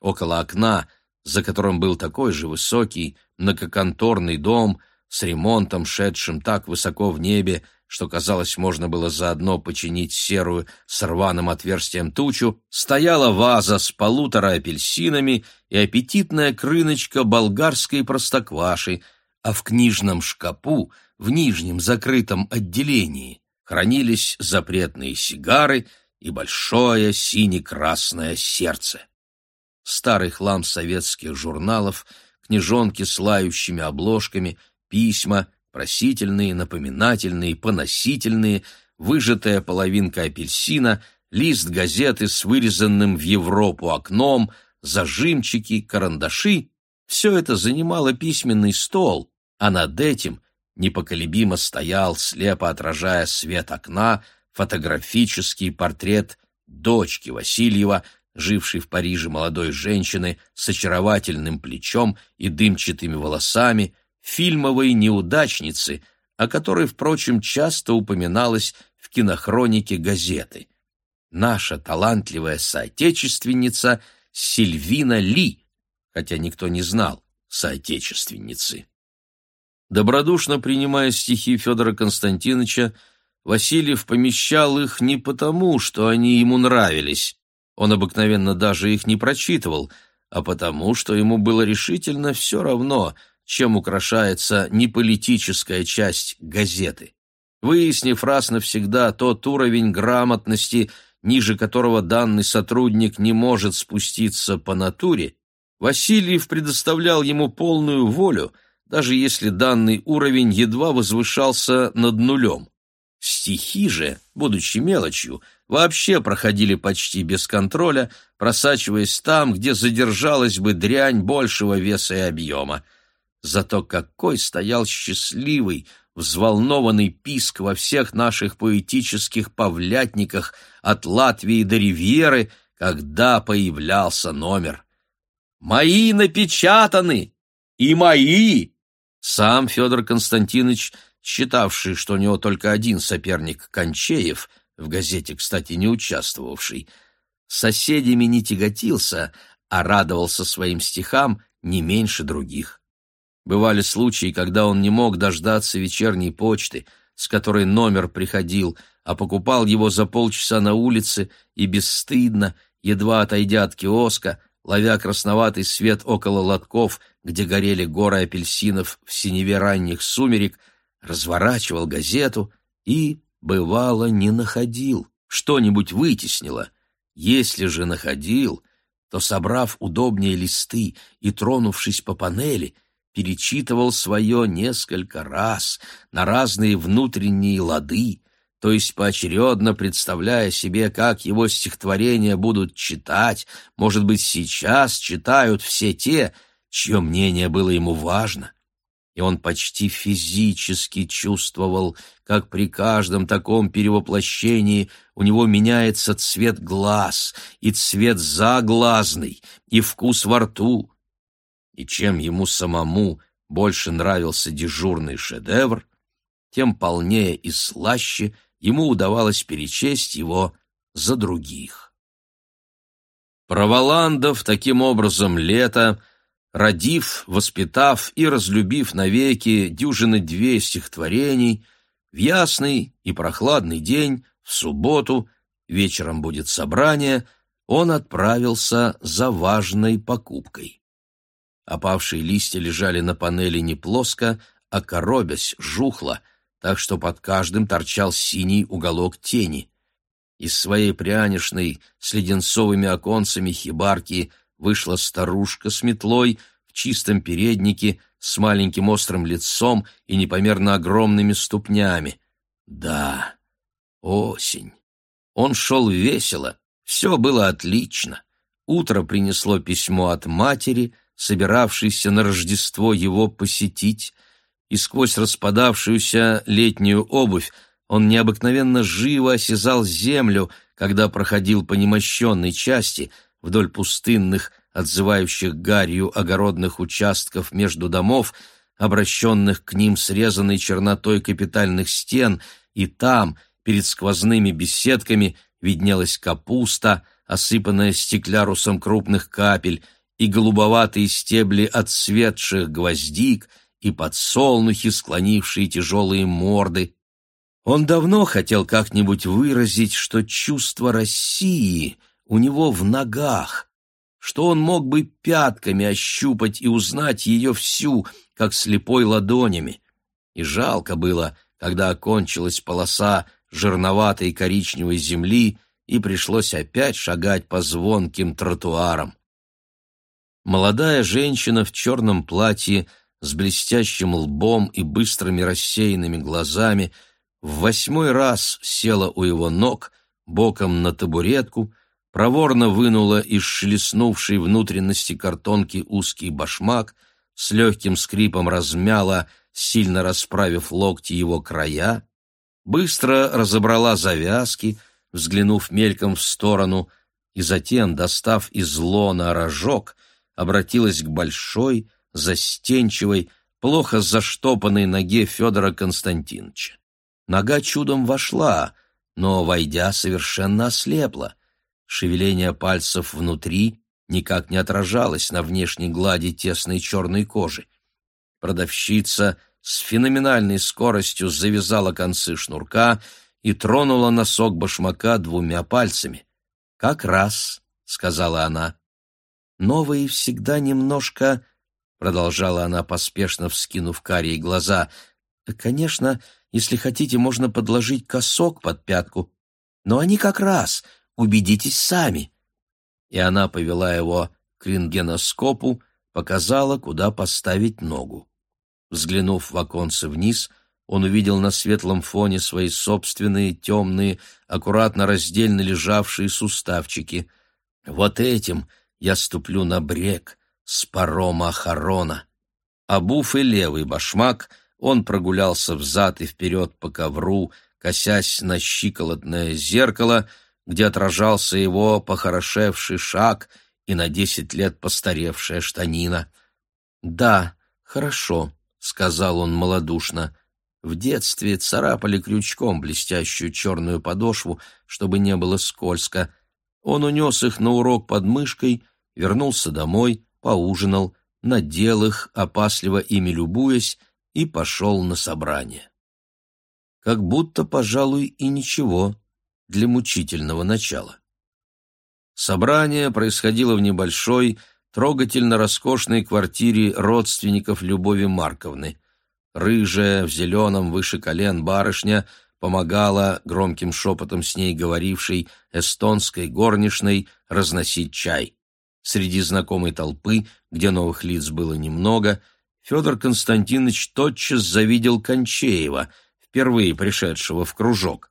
Около окна, за которым был такой же высокий, многоконторный дом с ремонтом, шедшим так высоко в небе, что, казалось, можно было заодно починить серую с рваным отверстием тучу, стояла ваза с полутора апельсинами и аппетитная крыночка болгарской простокваши, а в книжном шкапу, в нижнем закрытом отделении, хранились запретные сигары и большое сине-красное сердце старый хлам советских журналов, книжонки с лающими обложками, письма, просительные, напоминательные, поносительные, выжатая половинка апельсина, лист газеты с вырезанным в Европу окном, зажимчики, карандаши — все это занимало письменный стол, а над этим непоколебимо стоял, слепо отражая свет окна, фотографический портрет дочки Васильева — жившей в Париже молодой женщины с очаровательным плечом и дымчатыми волосами, фильмовой неудачницы, о которой, впрочем, часто упоминалось в кинохронике газеты. Наша талантливая соотечественница Сильвина Ли, хотя никто не знал соотечественницы. Добродушно принимая стихи Федора Константиновича, Васильев помещал их не потому, что они ему нравились, он обыкновенно даже их не прочитывал, а потому, что ему было решительно все равно, чем украшается неполитическая часть газеты. Выяснив раз навсегда тот уровень грамотности, ниже которого данный сотрудник не может спуститься по натуре, Васильев предоставлял ему полную волю, даже если данный уровень едва возвышался над нулем. Стихи же, будучи мелочью, вообще проходили почти без контроля, просачиваясь там, где задержалась бы дрянь большего веса и объема. Зато какой стоял счастливый, взволнованный писк во всех наших поэтических павлятниках от Латвии до Ривьеры, когда появлялся номер. «Мои напечатаны! И мои!» Сам Федор Константинович считавший, что у него только один соперник Кончеев, в газете, кстати, не участвовавший, соседями не тяготился, а радовался своим стихам не меньше других. Бывали случаи, когда он не мог дождаться вечерней почты, с которой номер приходил, а покупал его за полчаса на улице и бесстыдно, едва отойдя от киоска, ловя красноватый свет около лотков, где горели горы апельсинов в синеве ранних сумерек, разворачивал газету и, бывало, не находил, что-нибудь вытеснило. Если же находил, то, собрав удобнее листы и тронувшись по панели, перечитывал свое несколько раз на разные внутренние лады, то есть поочередно представляя себе, как его стихотворения будут читать, может быть, сейчас читают все те, чье мнение было ему важно. И он почти физически чувствовал, как при каждом таком перевоплощении у него меняется цвет глаз, и цвет заглазный, и вкус во рту. И чем ему самому больше нравился дежурный шедевр, тем полнее и слаще — ему удавалось перечесть его за других. Проволандов таким образом лето, родив, воспитав и разлюбив навеки дюжины две стихотворений, в ясный и прохладный день, в субботу, вечером будет собрание, он отправился за важной покупкой. Опавшие листья лежали на панели не плоско, а коробясь, жухло — так что под каждым торчал синий уголок тени. Из своей прянишной с леденцовыми оконцами хибарки вышла старушка с метлой в чистом переднике с маленьким острым лицом и непомерно огромными ступнями. Да, осень. Он шел весело, все было отлично. Утро принесло письмо от матери, собиравшейся на Рождество его посетить, и сквозь распадавшуюся летнюю обувь он необыкновенно живо осязал землю, когда проходил по немощенной части вдоль пустынных, отзывающих гарью огородных участков между домов, обращенных к ним срезанной чернотой капитальных стен, и там, перед сквозными беседками, виднелась капуста, осыпанная стеклярусом крупных капель, и голубоватые стебли отцветших гвоздик — и подсолнухи, склонившие тяжелые морды. Он давно хотел как-нибудь выразить, что чувство России у него в ногах, что он мог бы пятками ощупать и узнать ее всю, как слепой ладонями. И жалко было, когда окончилась полоса жирноватой коричневой земли, и пришлось опять шагать по звонким тротуарам. Молодая женщина в черном платье с блестящим лбом и быстрыми рассеянными глазами, в восьмой раз села у его ног, боком на табуретку, проворно вынула из шлеснувшей внутренности картонки узкий башмак, с легким скрипом размяла, сильно расправив локти его края, быстро разобрала завязки, взглянув мельком в сторону, и затем, достав из лона рожок, обратилась к большой, застенчивой, плохо заштопанной ноге Федора Константиновича. Нога чудом вошла, но, войдя, совершенно ослепла. Шевеление пальцев внутри никак не отражалось на внешней глади тесной черной кожи. Продавщица с феноменальной скоростью завязала концы шнурка и тронула носок башмака двумя пальцами. «Как раз», — сказала она. «Новые всегда немножко — продолжала она, поспешно вскинув карие глаза. «Конечно, если хотите, можно подложить косок под пятку, но они как раз, убедитесь сами». И она повела его к рентгеноскопу, показала, куда поставить ногу. Взглянув в оконце вниз, он увидел на светлом фоне свои собственные темные, аккуратно раздельно лежавшие суставчики. «Вот этим я ступлю на брег», с парома Харона. Обув и левый башмак, он прогулялся взад и вперед по ковру, косясь на щиколотное зеркало, где отражался его похорошевший шаг и на десять лет постаревшая штанина. «Да, хорошо», — сказал он малодушно, в детстве царапали крючком блестящую черную подошву, чтобы не было скользко. Он унес их на урок под мышкой, вернулся домой, поужинал, надел их, опасливо ими любуясь, и пошел на собрание. Как будто, пожалуй, и ничего для мучительного начала. Собрание происходило в небольшой, трогательно роскошной квартире родственников Любови Марковны. Рыжая, в зеленом, выше колен барышня помогала громким шепотом с ней говорившей эстонской горничной разносить чай. Среди знакомой толпы, где новых лиц было немного, Федор Константинович тотчас завидел Кончеева, впервые пришедшего в кружок.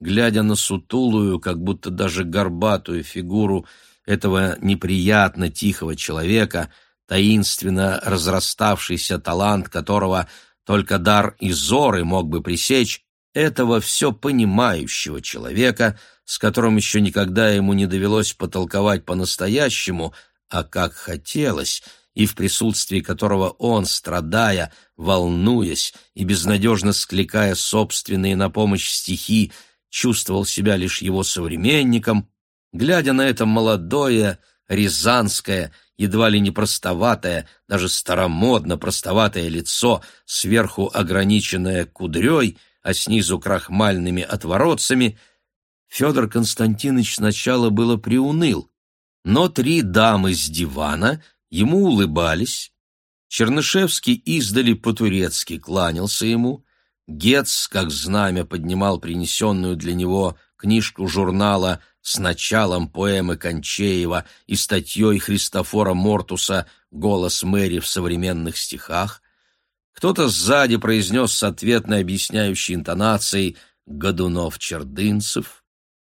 Глядя на сутулую, как будто даже горбатую фигуру этого неприятно тихого человека, таинственно разраставшийся талант которого только дар Изоры мог бы пресечь, этого все понимающего человека, с которым еще никогда ему не довелось потолковать по-настоящему, а как хотелось — и в присутствии которого он, страдая, волнуясь и безнадежно скликая собственные на помощь стихи, чувствовал себя лишь его современником, глядя на это молодое, рязанское, едва ли не простоватое, даже старомодно простоватое лицо, сверху ограниченное кудрей, а снизу крахмальными отворотцами, Федор Константинович сначала было приуныл, но три дамы с дивана — Ему улыбались. Чернышевский издали по-турецки кланялся ему. Гец, как знамя, поднимал принесенную для него книжку журнала с началом поэмы Кончеева и статьей Христофора Мортуса «Голос Мэри в современных стихах». Кто-то сзади произнес с ответной объясняющей интонацией «Годунов-Чердынцев».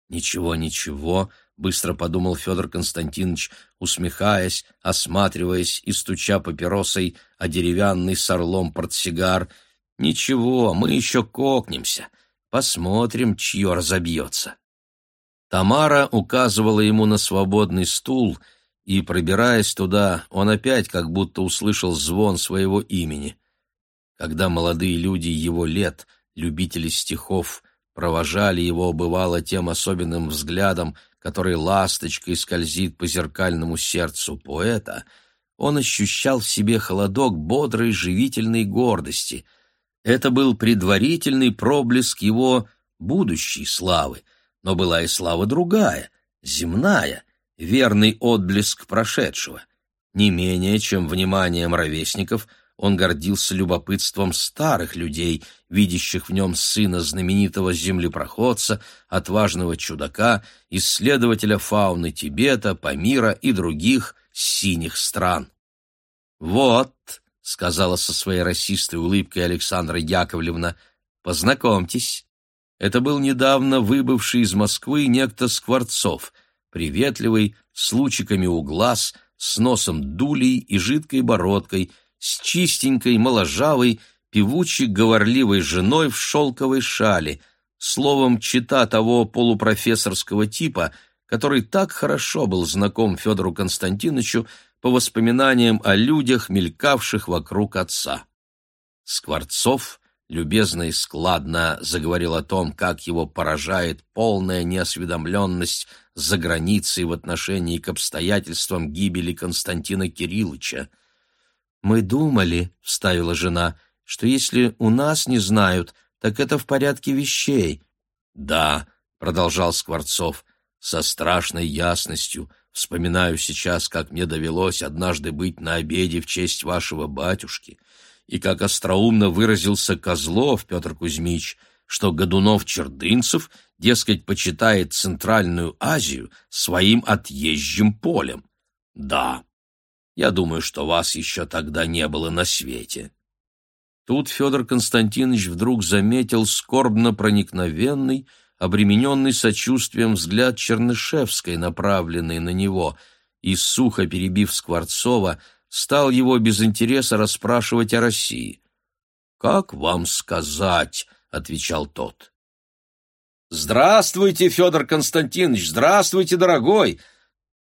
«Ничего, ничего», быстро подумал Федор Константинович, усмехаясь, осматриваясь и стуча папиросой о деревянный с орлом портсигар. «Ничего, мы еще кокнемся. Посмотрим, чье разобьется». Тамара указывала ему на свободный стул, и, пробираясь туда, он опять как будто услышал звон своего имени. Когда молодые люди его лет, любители стихов, провожали его, бывало, тем особенным взглядом, который ласточкой скользит по зеркальному сердцу поэта, он ощущал в себе холодок бодрой живительной гордости. Это был предварительный проблеск его будущей славы, но была и слава другая, земная, верный отблеск прошедшего. Не менее, чем вниманием ровесников – он гордился любопытством старых людей, видящих в нем сына знаменитого землепроходца, отважного чудака, исследователя фауны Тибета, Памира и других синих стран. «Вот», — сказала со своей расистой улыбкой Александра Яковлевна, — «познакомьтесь». Это был недавно выбывший из Москвы некто Скворцов, приветливый, с лучиками у глаз, с носом дулей и жидкой бородкой, с чистенькой, моложавой, певучей, говорливой женой в шелковой шале, словом, чита того полупрофессорского типа, который так хорошо был знаком Федору Константиновичу по воспоминаниям о людях, мелькавших вокруг отца. Скворцов любезно и складно заговорил о том, как его поражает полная неосведомленность за границей в отношении к обстоятельствам гибели Константина Кирилловича. «Мы думали», — вставила жена, — «что если у нас не знают, так это в порядке вещей». «Да», — продолжал Скворцов, — «со страшной ясностью вспоминаю сейчас, как мне довелось однажды быть на обеде в честь вашего батюшки, и как остроумно выразился Козлов Петр Кузьмич, что Годунов-Чердынцев, дескать, почитает Центральную Азию своим отъезжим полем. Да, я думаю, что вас еще тогда не было на свете». Тут Федор Константинович вдруг заметил скорбно проникновенный, обремененный сочувствием взгляд Чернышевской, направленный на него, и, сухо перебив Скворцова, стал его без интереса расспрашивать о России. «Как вам сказать?» — отвечал тот. «Здравствуйте, Федор Константинович! Здравствуйте, дорогой!»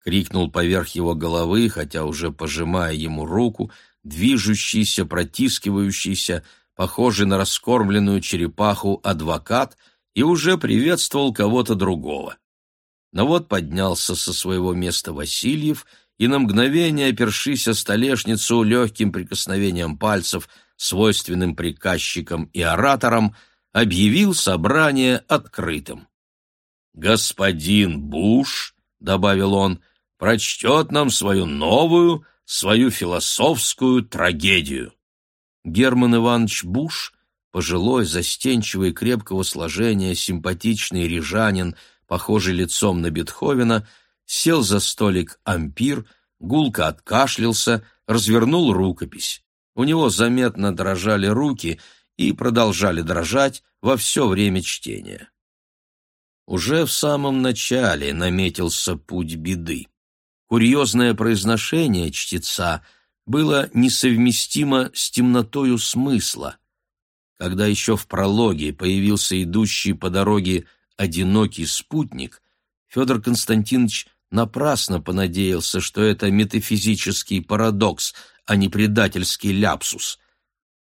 крикнул поверх его головы, хотя уже пожимая ему руку, движущийся, протискивающийся, похожий на раскормленную черепаху адвокат, и уже приветствовал кого-то другого. Но вот поднялся со своего места Васильев и на мгновение, опершись о столешницу легким прикосновением пальцев, свойственным приказчикам и ораторам, объявил собрание открытым. «Господин Буш», — добавил он, — «прочтет нам свою новую, свою философскую трагедию». Герман Иванович Буш, пожилой, застенчивый, крепкого сложения, симпатичный рижанин, похожий лицом на Бетховена, сел за столик ампир, гулко откашлялся, развернул рукопись. У него заметно дрожали руки и продолжали дрожать во все время чтения. Уже в самом начале наметился путь беды. Курьезное произношение чтеца было несовместимо с темнотою смысла. Когда еще в прологе появился идущий по дороге одинокий спутник, Федор Константинович напрасно понадеялся, что это метафизический парадокс, а не предательский ляпсус.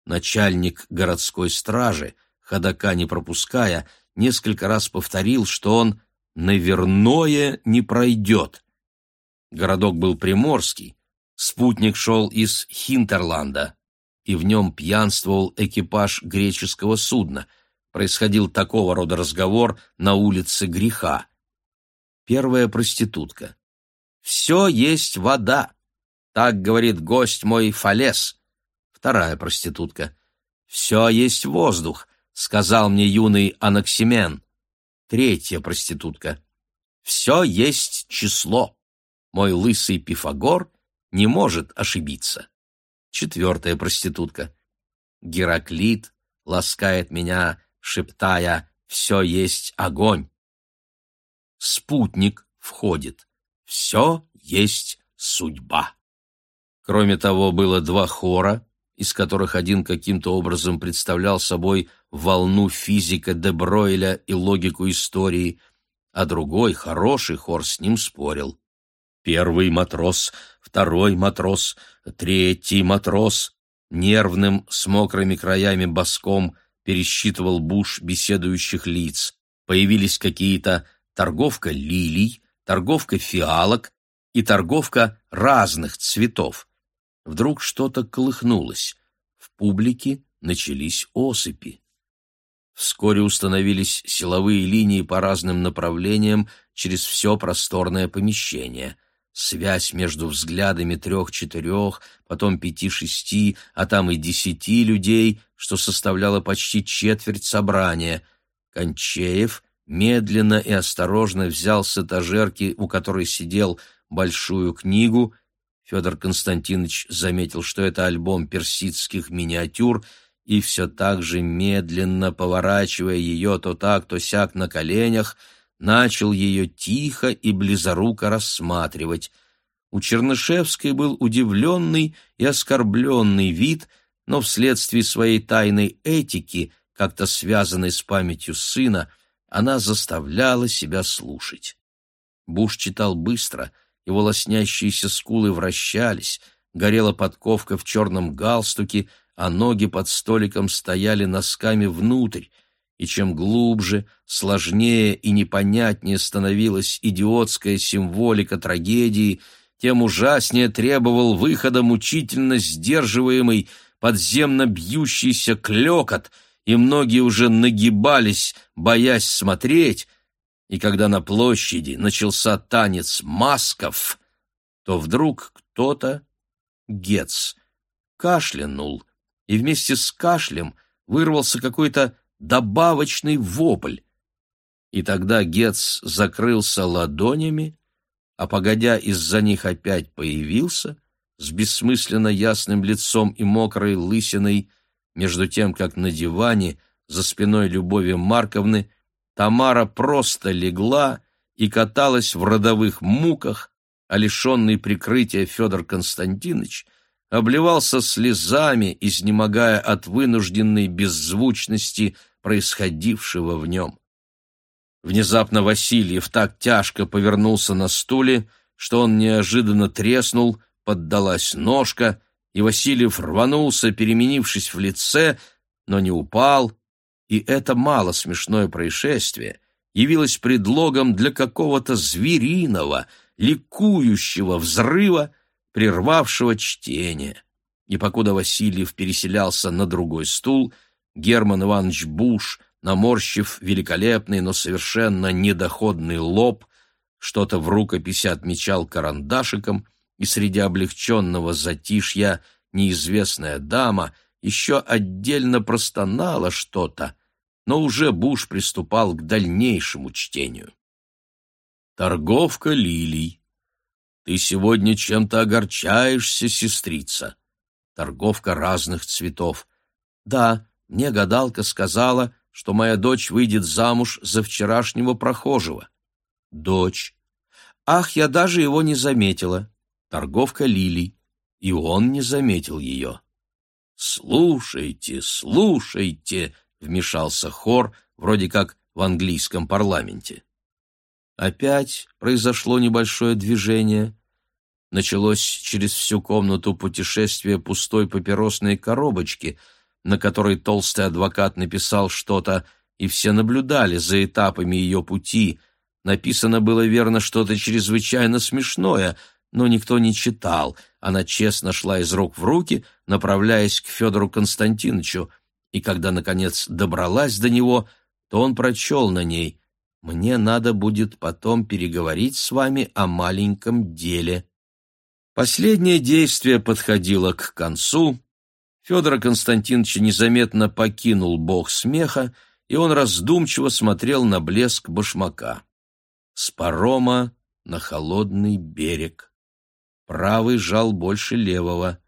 Начальник городской стражи, ходока не пропуская, несколько раз повторил, что он «наверное не пройдет». Городок был приморский, спутник шел из Хинтерланда, и в нем пьянствовал экипаж греческого судна. Происходил такого рода разговор на улице греха. Первая проститутка. «Все есть вода», — так говорит гость мой Фалес. Вторая проститутка. «Все есть воздух», сказал мне юный Анаксимен. Третья проститутка. Все есть число. Мой лысый Пифагор не может ошибиться. Четвертая проститутка. Гераклит ласкает меня, шептая «Все есть огонь». Спутник входит. Все есть судьба. Кроме того, было два хора, из которых один каким-то образом представлял собой волну физика де Бройля и логику истории, а другой, хороший хор, с ним спорил. Первый матрос, второй матрос, третий матрос. Нервным, с мокрыми краями боском пересчитывал буш беседующих лиц. Появились какие-то торговка лилий, торговка фиалок и торговка разных цветов. Вдруг что-то колыхнулось. В публике начались осыпи. Вскоре установились силовые линии по разным направлениям через все просторное помещение. Связь между взглядами трех-четырех, потом пяти-шести, а там и десяти людей, что составляло почти четверть собрания. Кончеев медленно и осторожно взял с этажерки, у которой сидел, большую книгу. Федор Константинович заметил, что это альбом персидских миниатюр — и все так же медленно, поворачивая ее то так, то сяк на коленях, начал ее тихо и близоруко рассматривать. У Чернышевской был удивленный и оскорбленный вид, но вследствие своей тайной этики, как-то связанной с памятью сына, она заставляла себя слушать. Буш читал быстро, его лоснящиеся скулы вращались, горела подковка в черном галстуке — а ноги под столиком стояли носками внутрь, и чем глубже, сложнее и непонятнее становилась идиотская символика трагедии, тем ужаснее требовал выхода мучительно сдерживаемый, подземно бьющийся клекот, и многие уже нагибались, боясь смотреть, и когда на площади начался танец масков, то вдруг кто-то, Гец, кашлянул — и вместе с кашлем вырвался какой-то добавочный вопль. И тогда Гец закрылся ладонями, а погодя из-за них опять появился, с бессмысленно ясным лицом и мокрой лысиной, между тем, как на диване, за спиной Любови Марковны, Тамара просто легла и каталась в родовых муках, а лишенный прикрытия Федор Константинович обливался слезами, изнемогая от вынужденной беззвучности происходившего в нем. Внезапно Васильев так тяжко повернулся на стуле, что он неожиданно треснул, поддалась ножка, и Васильев рванулся, переменившись в лице, но не упал, и это мало смешное происшествие явилось предлогом для какого-то звериного, ликующего взрыва, прервавшего чтение. И покуда Васильев переселялся на другой стул, Герман Иванович Буш, наморщив великолепный, но совершенно недоходный лоб, что-то в рукописи отмечал карандашиком, и среди облегченного затишья неизвестная дама еще отдельно простонала что-то, но уже Буш приступал к дальнейшему чтению. Торговка лилий. Ты сегодня чем-то огорчаешься, сестрица. Торговка разных цветов. Да, мне гадалка сказала, что моя дочь выйдет замуж за вчерашнего прохожего. Дочь. Ах, я даже его не заметила. Торговка лилий. И он не заметил ее. «Слушайте, слушайте!» — вмешался хор, вроде как в английском парламенте. Опять произошло небольшое движение. Началось через всю комнату путешествие пустой папиросной коробочки, на которой толстый адвокат написал что-то, и все наблюдали за этапами ее пути. Написано было верно что-то чрезвычайно смешное, но никто не читал. Она честно шла из рук в руки, направляясь к Федору Константиновичу, и когда, наконец, добралась до него, то он прочел на ней «Мне надо будет потом переговорить с вами о маленьком деле». Последнее действие подходило к концу. Федора Константиновича незаметно покинул бог смеха, и он раздумчиво смотрел на блеск башмака. С парома на холодный берег. Правый жал больше левого.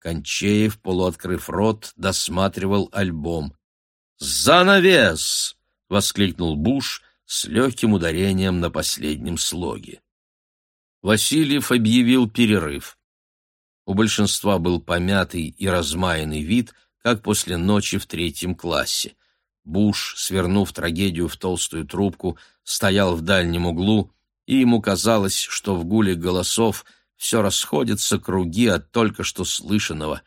Кончеев, полуоткрыв рот, досматривал альбом. «Занавес!» — воскликнул Буш с легким ударением на последнем слоге. Васильев объявил перерыв. У большинства был помятый и размаянный вид, как после ночи в третьем классе. Буш, свернув трагедию в толстую трубку, стоял в дальнем углу, и ему казалось, что в гуле голосов все расходятся круги от только что слышанного.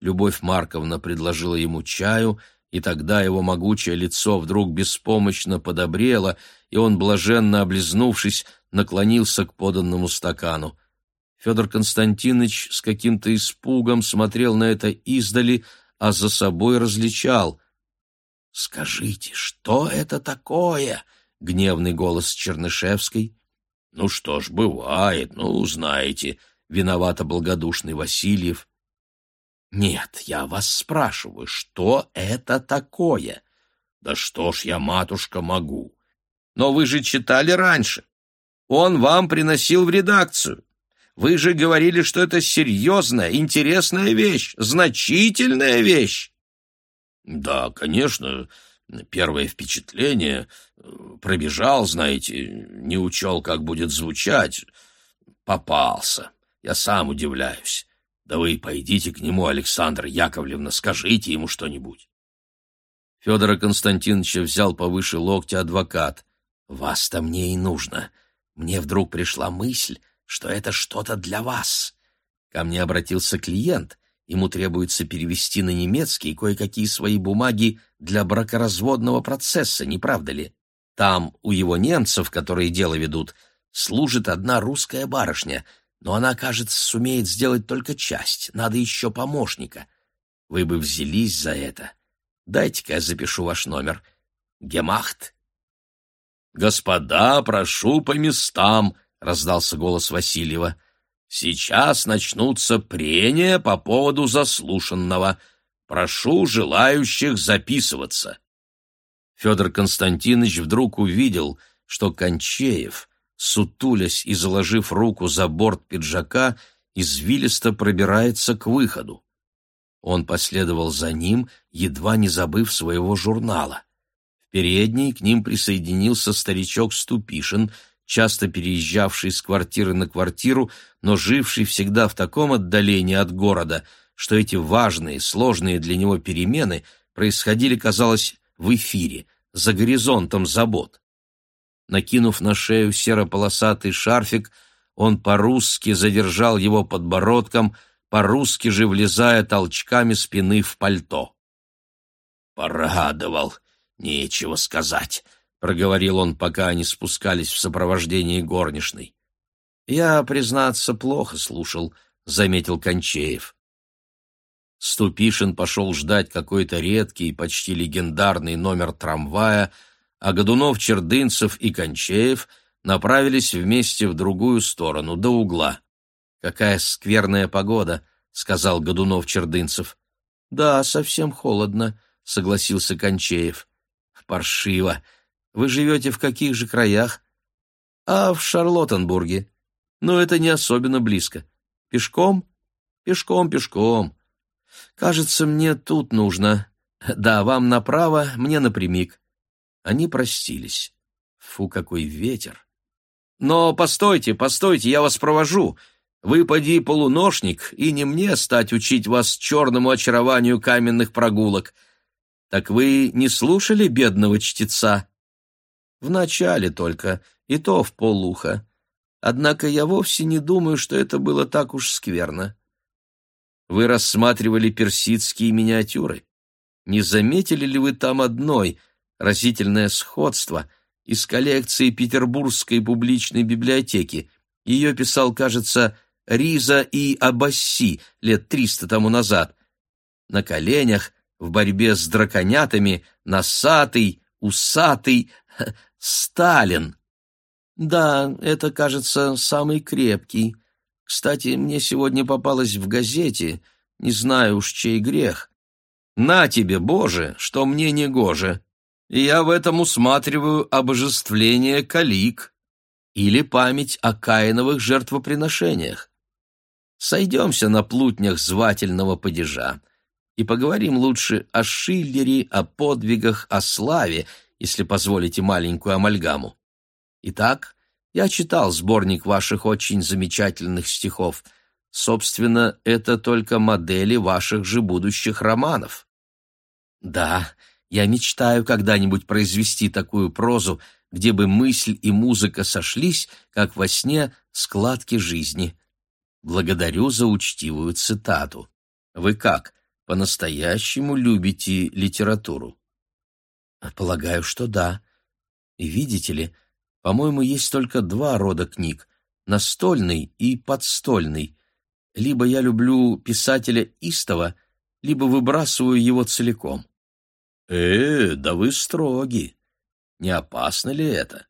Любовь Марковна предложила ему чаю, и тогда его могучее лицо вдруг беспомощно подобрело, и он, блаженно облизнувшись, наклонился к поданному стакану. Федор Константинович с каким-то испугом смотрел на это издали, а за собой различал. «Скажите, что это такое?» — гневный голос Чернышевской. «Ну что ж, бывает, ну, знаете», — виновато благодушный Васильев. «Нет, я вас спрашиваю, что это такое?» «Да что ж я, матушка, могу?» «Но вы же читали раньше. Он вам приносил в редакцию. Вы же говорили, что это серьезная, интересная вещь, значительная вещь». «Да, конечно, первое впечатление. Пробежал, знаете, не учел, как будет звучать. Попался. Я сам удивляюсь. Да вы пойдите к нему, Александра Яковлевна, скажите ему что-нибудь». Федора Константиновича взял повыше локтя адвокат. «Вас-то мне и нужно. Мне вдруг пришла мысль, что это что-то для вас. Ко мне обратился клиент, ему требуется перевести на немецкий кое-какие свои бумаги для бракоразводного процесса, не правда ли? Там у его немцев, которые дело ведут, служит одна русская барышня, но она, кажется, сумеет сделать только часть, надо еще помощника. Вы бы взялись за это. Дайте-ка я запишу ваш номер. Гемахт. «Господа, прошу по местам!» — раздался голос Васильева. «Сейчас начнутся прения по поводу заслушанного. Прошу желающих записываться». Федор Константинович вдруг увидел, что Кончеев, сутулясь и заложив руку за борт пиджака, извилисто пробирается к выходу. Он последовал за ним, едва не забыв своего журнала передней к ним присоединился старичок Ступишин, часто переезжавший с квартиры на квартиру, но живший всегда в таком отдалении от города, что эти важные, сложные для него перемены происходили, казалось, в эфире, за горизонтом забот. Накинув на шею серо-полосатый шарфик, он по-русски задержал его подбородком, по-русски же влезая толчками спины в пальто. Порадовал, нечего сказать, проговорил он, пока они спускались в сопровождении горничной. Я, признаться, плохо слушал, заметил Кончеев. Ступишин пошел ждать какой-то редкий, почти легендарный номер трамвая, а Годунов, Чердынцев и Кончеев направились вместе в другую сторону, до угла. «Какая скверная погода», — сказал Годунов-Чердынцев. «Да, совсем холодно», — согласился Кончеев. «Паршиво. Вы живете в каких же краях?» «А в Шарлоттенбурге. Но это не особенно близко. Пешком? Пешком, пешком. Кажется, мне тут нужно. Да, вам направо, мне напрямик». Они простились. Фу, какой ветер! «Но постойте, постойте, я вас провожу. Вы, поди, полуношник, и не мне стать учить вас черному очарованию каменных прогулок. Так вы не слушали бедного чтеца? Вначале только, и то в полуха. Однако я вовсе не думаю, что это было так уж скверно. Вы рассматривали персидские миниатюры. Не заметили ли вы там одной, разительное сходство, из коллекции Петербургской публичной библиотеки? Ее писал, кажется, Риза и Абасси лет триста тому назад. На коленях, в борьбе с драконятами, носатый, усатый Сталин. Да, это, кажется, самый крепкий. Кстати, мне сегодня попалось в газете, не знаю уж, чей грех. На тебе, Боже, что мне не гоже. И я в этом усматриваю обожествление калик или память о Каиновых жертвоприношениях. Сойдемся на плутнях звательного падежа и поговорим лучше о Шиллере, о подвигах, о славе, если позволите маленькую амальгаму. Итак, я читал сборник ваших очень замечательных стихов. Собственно, это только модели ваших же будущих романов. Да, я мечтаю когда-нибудь произвести такую прозу, где бы мысль и музыка сошлись, как во сне складки жизни. Благодарю за учтивую цитату. Вы как, по-настоящему любите литературу? Полагаю, что да. И видите ли, по-моему, есть только два рода книг — настольный и подстольный. Либо я люблю писателя истово, либо выбрасываю его целиком. Э, да вы строги. Не опасно ли это?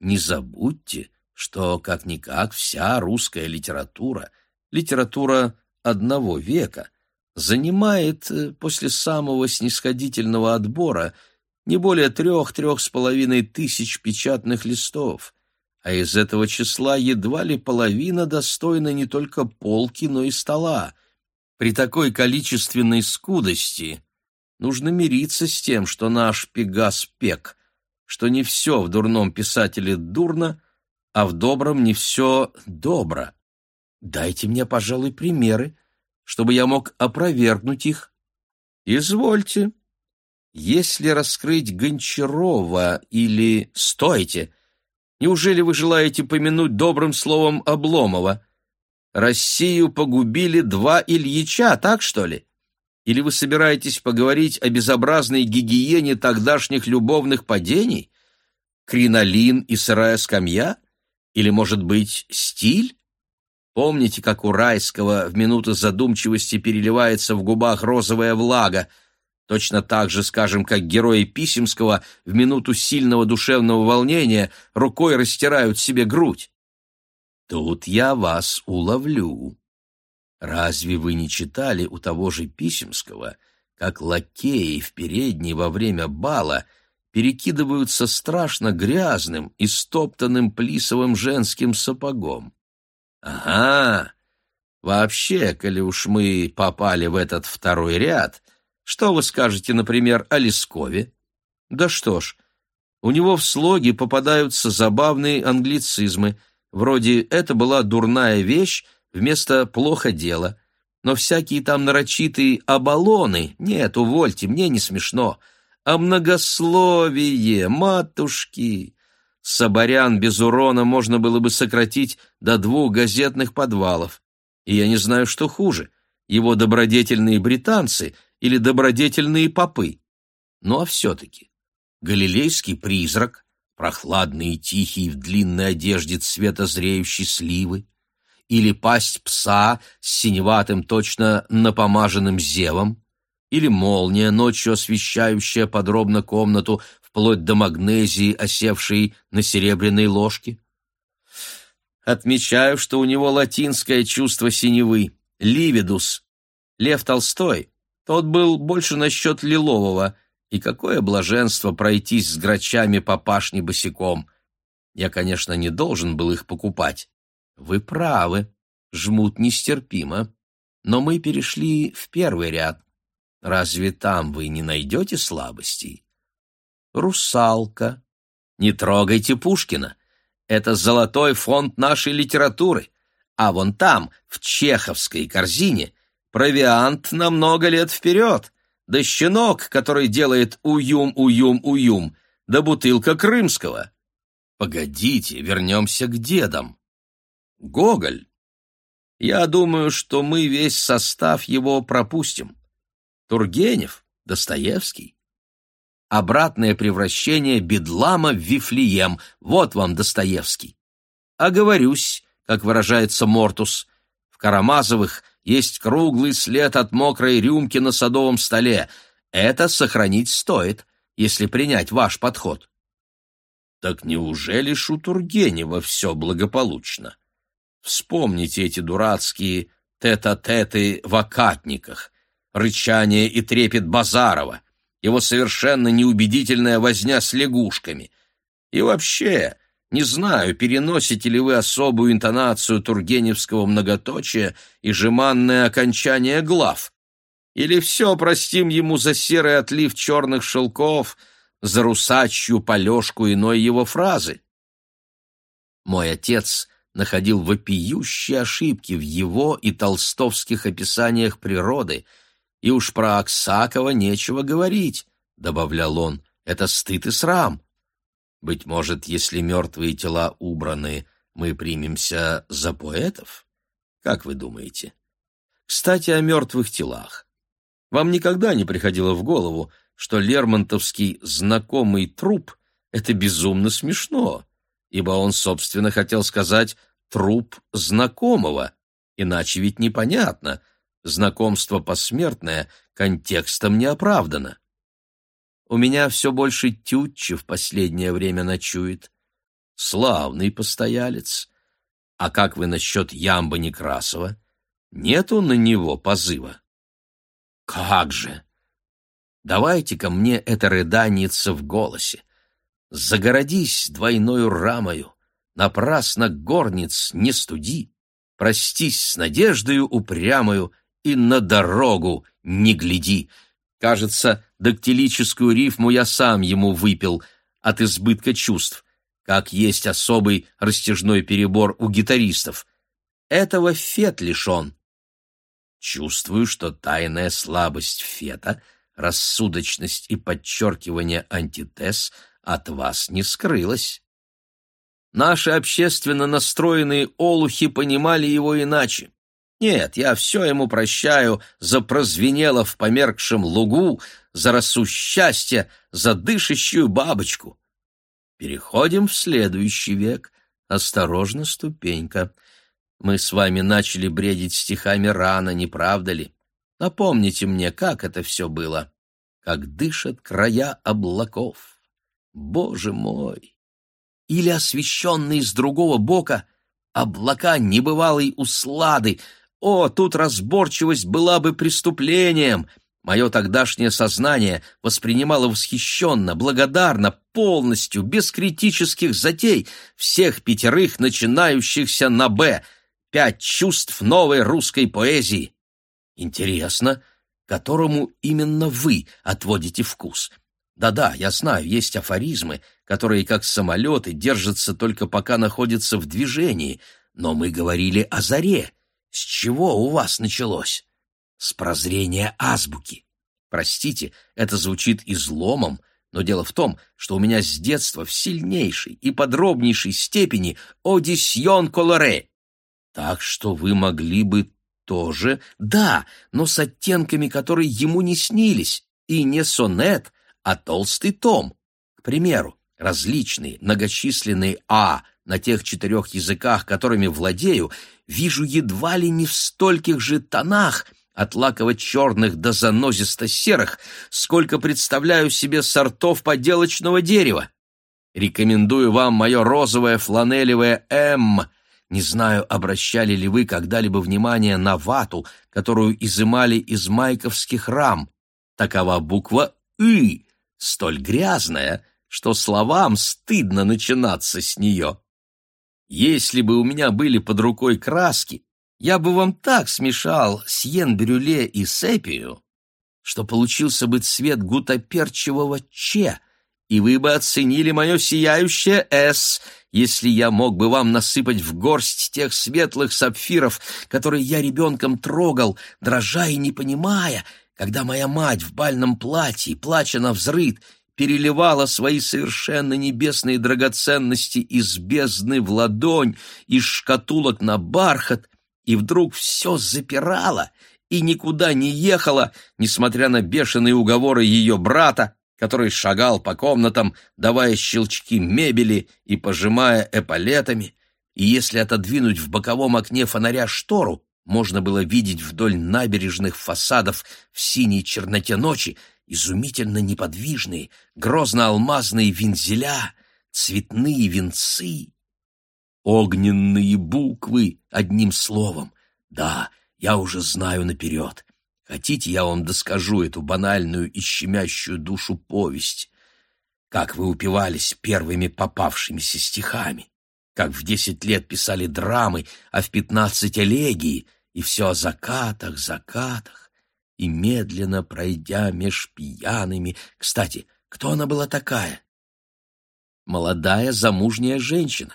Не забудьте, что, как-никак, вся русская литература, литература одного века, занимает э, после самого снисходительного отбора не более трех-трех с половиной тысяч печатных листов, а из этого числа едва ли половина достойна не только полки, но и стола. При такой количественной скудости нужно мириться с тем, что наш Пегас пек, что не все в дурном писателе дурно, а в добром не все добро. Дайте мне, пожалуй, примеры, чтобы я мог опровергнуть их. Извольте. Если раскрыть Гончарова или... Стойте! Неужели вы желаете помянуть добрым словом Обломова? Россию погубили два Ильича, так что ли? Или вы собираетесь поговорить о безобразной гигиене тогдашних любовных падений? Кринолин и сырая скамья? Или, может быть, стиль? Помните, как у райского в минуты задумчивости переливается в губах розовая влага? Точно так же, скажем, как герои Писемского в минуту сильного душевного волнения рукой растирают себе грудь. Тут я вас уловлю. Разве вы не читали у того же Писемского, как лакеи в передней во время бала — перекидываются страшно грязным и стоптанным плисовым женским сапогом. Ага, вообще, коли уж мы попали в этот второй ряд, что вы скажете, например, о Лескове? Да что ж, у него в слоге попадаются забавные англицизмы, вроде «это была дурная вещь» вместо «плохо дело», но всякие там нарочитые оболоны, нет, увольте, мне не смешно — а многословие, матушки. Соборян без урона можно было бы сократить до двух газетных подвалов. И я не знаю, что хуже, его добродетельные британцы или добродетельные попы. Ну а все-таки галилейский призрак, прохладный и тихий в длинной одежде цвета зреющей сливы, или пасть пса с синеватым, точно напомаженным зевом, или молния, ночью освещающая подробно комнату вплоть до магнезии, осевшей на серебряной ложке. Отмечаю, что у него латинское чувство синевы, ливидус. Лев Толстой, тот был больше насчет лилового, и какое блаженство пройтись с грачами по пашне босиком. Я, конечно, не должен был их покупать. Вы правы, жмут нестерпимо. Но мы перешли в первый ряд. Разве там вы не найдете слабостей? Русалка. Не трогайте Пушкина. Это золотой фонд нашей литературы. А вон там, в чеховской корзине, провиант на много лет вперед. Да щенок, который делает уюм-уюм-уюм, да бутылка крымского. Погодите, вернемся к дедам. Гоголь. Я думаю, что мы весь состав его пропустим. Тургенев, Достоевский. Обратное превращение бедлама в Вифлеем. Вот вам Достоевский. Оговорюсь, как выражается Мортус. В Карамазовых есть круглый след от мокрой рюмки на садовом столе. Это сохранить стоит, если принять ваш подход. Так неужели ж у Тургенева все благополучно? Вспомните эти дурацкие тет-а-теты в окатниках, рычание и трепет Базарова, его совершенно неубедительная возня с лягушками. И вообще, не знаю, переносите ли вы особую интонацию тургеневского многоточия и жеманное окончание глав. Или все простим ему за серый отлив черных шелков, за русачью полежку иной его фразы. Мой отец находил вопиющие ошибки в его и толстовских описаниях природы, и уж про Аксакова нечего говорить, — добавлял он, — это стыд и срам. Быть может, если мертвые тела убраны, мы примемся за поэтов? Как вы думаете? Kстати, о мертвых телах. Вам никогда не приходило в голову, что Лермонтовский знакомый труп — это безумно смешно? Ибо он, собственно, хотел сказать «труп знакомого», иначе ведь непонятно, знакомство посмертное контекстом не оправдано. У меня все больше тютчи в последнее время ночует. Славный постоялец. А как вы насчет Ямба Некрасова? Нету на него позыва? Как же! Давайте-ка мне это рыданица в голосе. Загородись двойною рамою, напрасно горниц не студи, простись с надеждою упрямою и на дорогу не гляди. Кажется, дактилическую рифму я сам ему выпил от избытка чувств, как есть особый растяжной перебор у гитаристов. Этого Фет лишен. Чувствую, что тайная слабость Фета, рассудочность и подчеркивание антитез — от вас не скрылось. Наши общественно настроенные олухи понимали его иначе. Нет, я все ему прощаю за прозвенело в померкшем лугу, за росу счастья, за дышащую бабочку. Переходим в следующий век. Осторожно, ступенька. Мы с вами начали бредить стихами рано, не правда ли? Напомните мне, как это все было. Как дышат края облаков. Боже мой! Или освещенные с другого бока облака небывалой услады. О, тут разборчивость была бы преступлением! Мое тогдашнее сознание воспринимало восхищенно, благодарно, полностью, без критических затей, всех пятерых начинающихся на «Б», пять чувств новой русской поэзии. Интересно, которому именно вы отводите вкус? Да-да, я знаю, есть афоризмы, которые, как самолеты, держатся только пока находятся в движении, но мы говорили о заре. С чего у вас началось? С прозрения азбуки. Простите, это звучит изломом, но дело в том, что у меня с детства в сильнейшей и подробнейшей степени одисьон колоре. Так что вы могли бы тоже... Да, но с оттенками, которые ему не снились, и не сонет, а толстый том. К примеру, различные многочисленные «а» на тех четырех языках, которыми владею, вижу едва ли не в стольких же тонах, от лаково-черных до занозисто-серых, сколько представляю себе сортов поделочного дерева. Рекомендую вам мое розовое фланелевое «М», не знаю, обращали ли вы когда-либо внимание на вату, которую изымали из майковских рам. Такова буква «ы», столь грязная, что словам стыдно начинаться с нее. Если бы у меня были под рукой краски, я бы вам так смешал сьен-брюле и сепию, что получился бы цвет гутоперчивого че, и вы бы оценили мое сияющее «С», если я мог бы вам насыпать в горсть тех светлых сапфиров, которые я ребенком трогал, дрожа и не понимая, когда моя мать в бальном платье, плача на взрыд, переливала свои совершенно небесные драгоценности из бездны в ладонь, из шкатулок на бархат, и вдруг все запирала и никуда не ехала, несмотря на бешеные уговоры ее брата, который шагал по комнатам, давая щелчки мебели и пожимая эполетами, и если отодвинуть в боковом окне фонаря штору, можно было видеть вдоль набережных фасадов в синей черноте ночи изумительно неподвижные, грозно-алмазные вензеля, цветные венцы, огненные буквы, одним словом. Да, я уже знаю наперед. Хотите, я вам доскажу эту банальную и щемящую душу повесть? Как вы упивались первыми попавшимися стихами, как в десять лет писали драмы, а в пятнадцать элегии, и все о закатах, закатах, и медленно пройдя меж пьяными... Кстати, кто она была такая? Молодая замужняя женщина.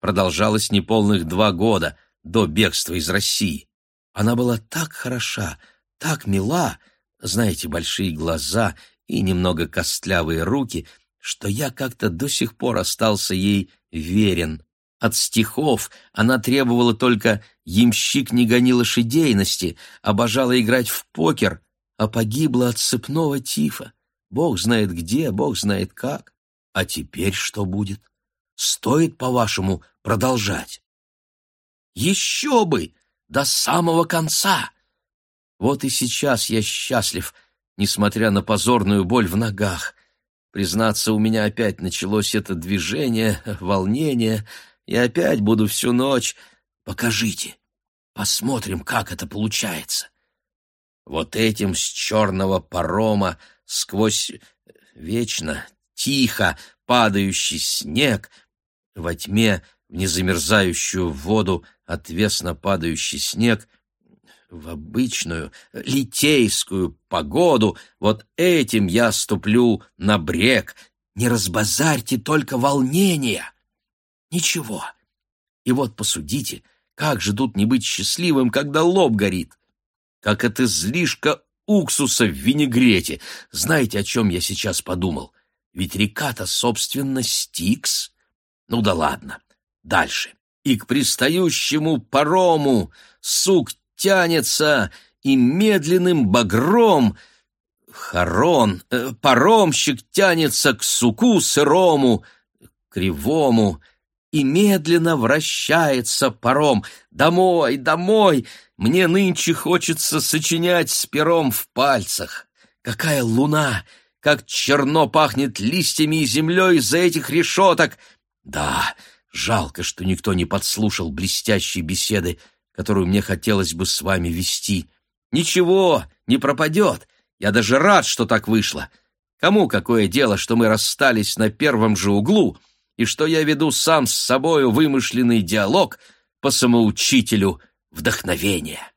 Продолжалась неполных два года до бегства из России. Она была так хороша, так мила, знаете, большие глаза и немного костлявые руки, что я как-то до сих пор остался ей верен. От стихов она требовала только «Ямщик не гони лошадейности», обожала играть в покер, а погибла от цепного тифа. Бог знает где, Бог знает как. А теперь что будет? Стоит, по-вашему, продолжать? Еще бы! До самого конца! Вот и сейчас я счастлив, несмотря на позорную боль в ногах. Признаться, у меня опять началось это движение, волнение. Я опять буду всю ночь. Покажите, посмотрим, как это получается. Вот этим с черного парома сквозь вечно, тихо падающий снег, во тьме в незамерзающую воду отвесно падающий снег — в обычную литейскую погоду, вот этим я ступлю на брег. Не разбазарьте только волнения. Ничего. И вот посудите, как же тут не быть счастливым, когда лоб горит? Как это излишка уксуса в винегрете. Знаете, о чем я сейчас подумал? Ведь река-то, собственно, Стикс. Ну да ладно. Дальше. И к пристающему парому, сук тянется и медленным багром Харон, э, паромщик тянется к суку сырому, кривому, и медленно вращается паром. Домой, домой! Мне нынче хочется сочинять с пером в пальцах. Какая луна! Как черно пахнет листьями и землей из-за этих решеток! Да, жалко, что никто не подслушал блестящей беседы которую мне хотелось бы с вами вести. Ничего, не пропадет. Я даже рад, что так вышло. Кому какое дело, что мы расстались на первом же углу и что я веду сам с собою вымышленный диалог по самоучителю вдохновения?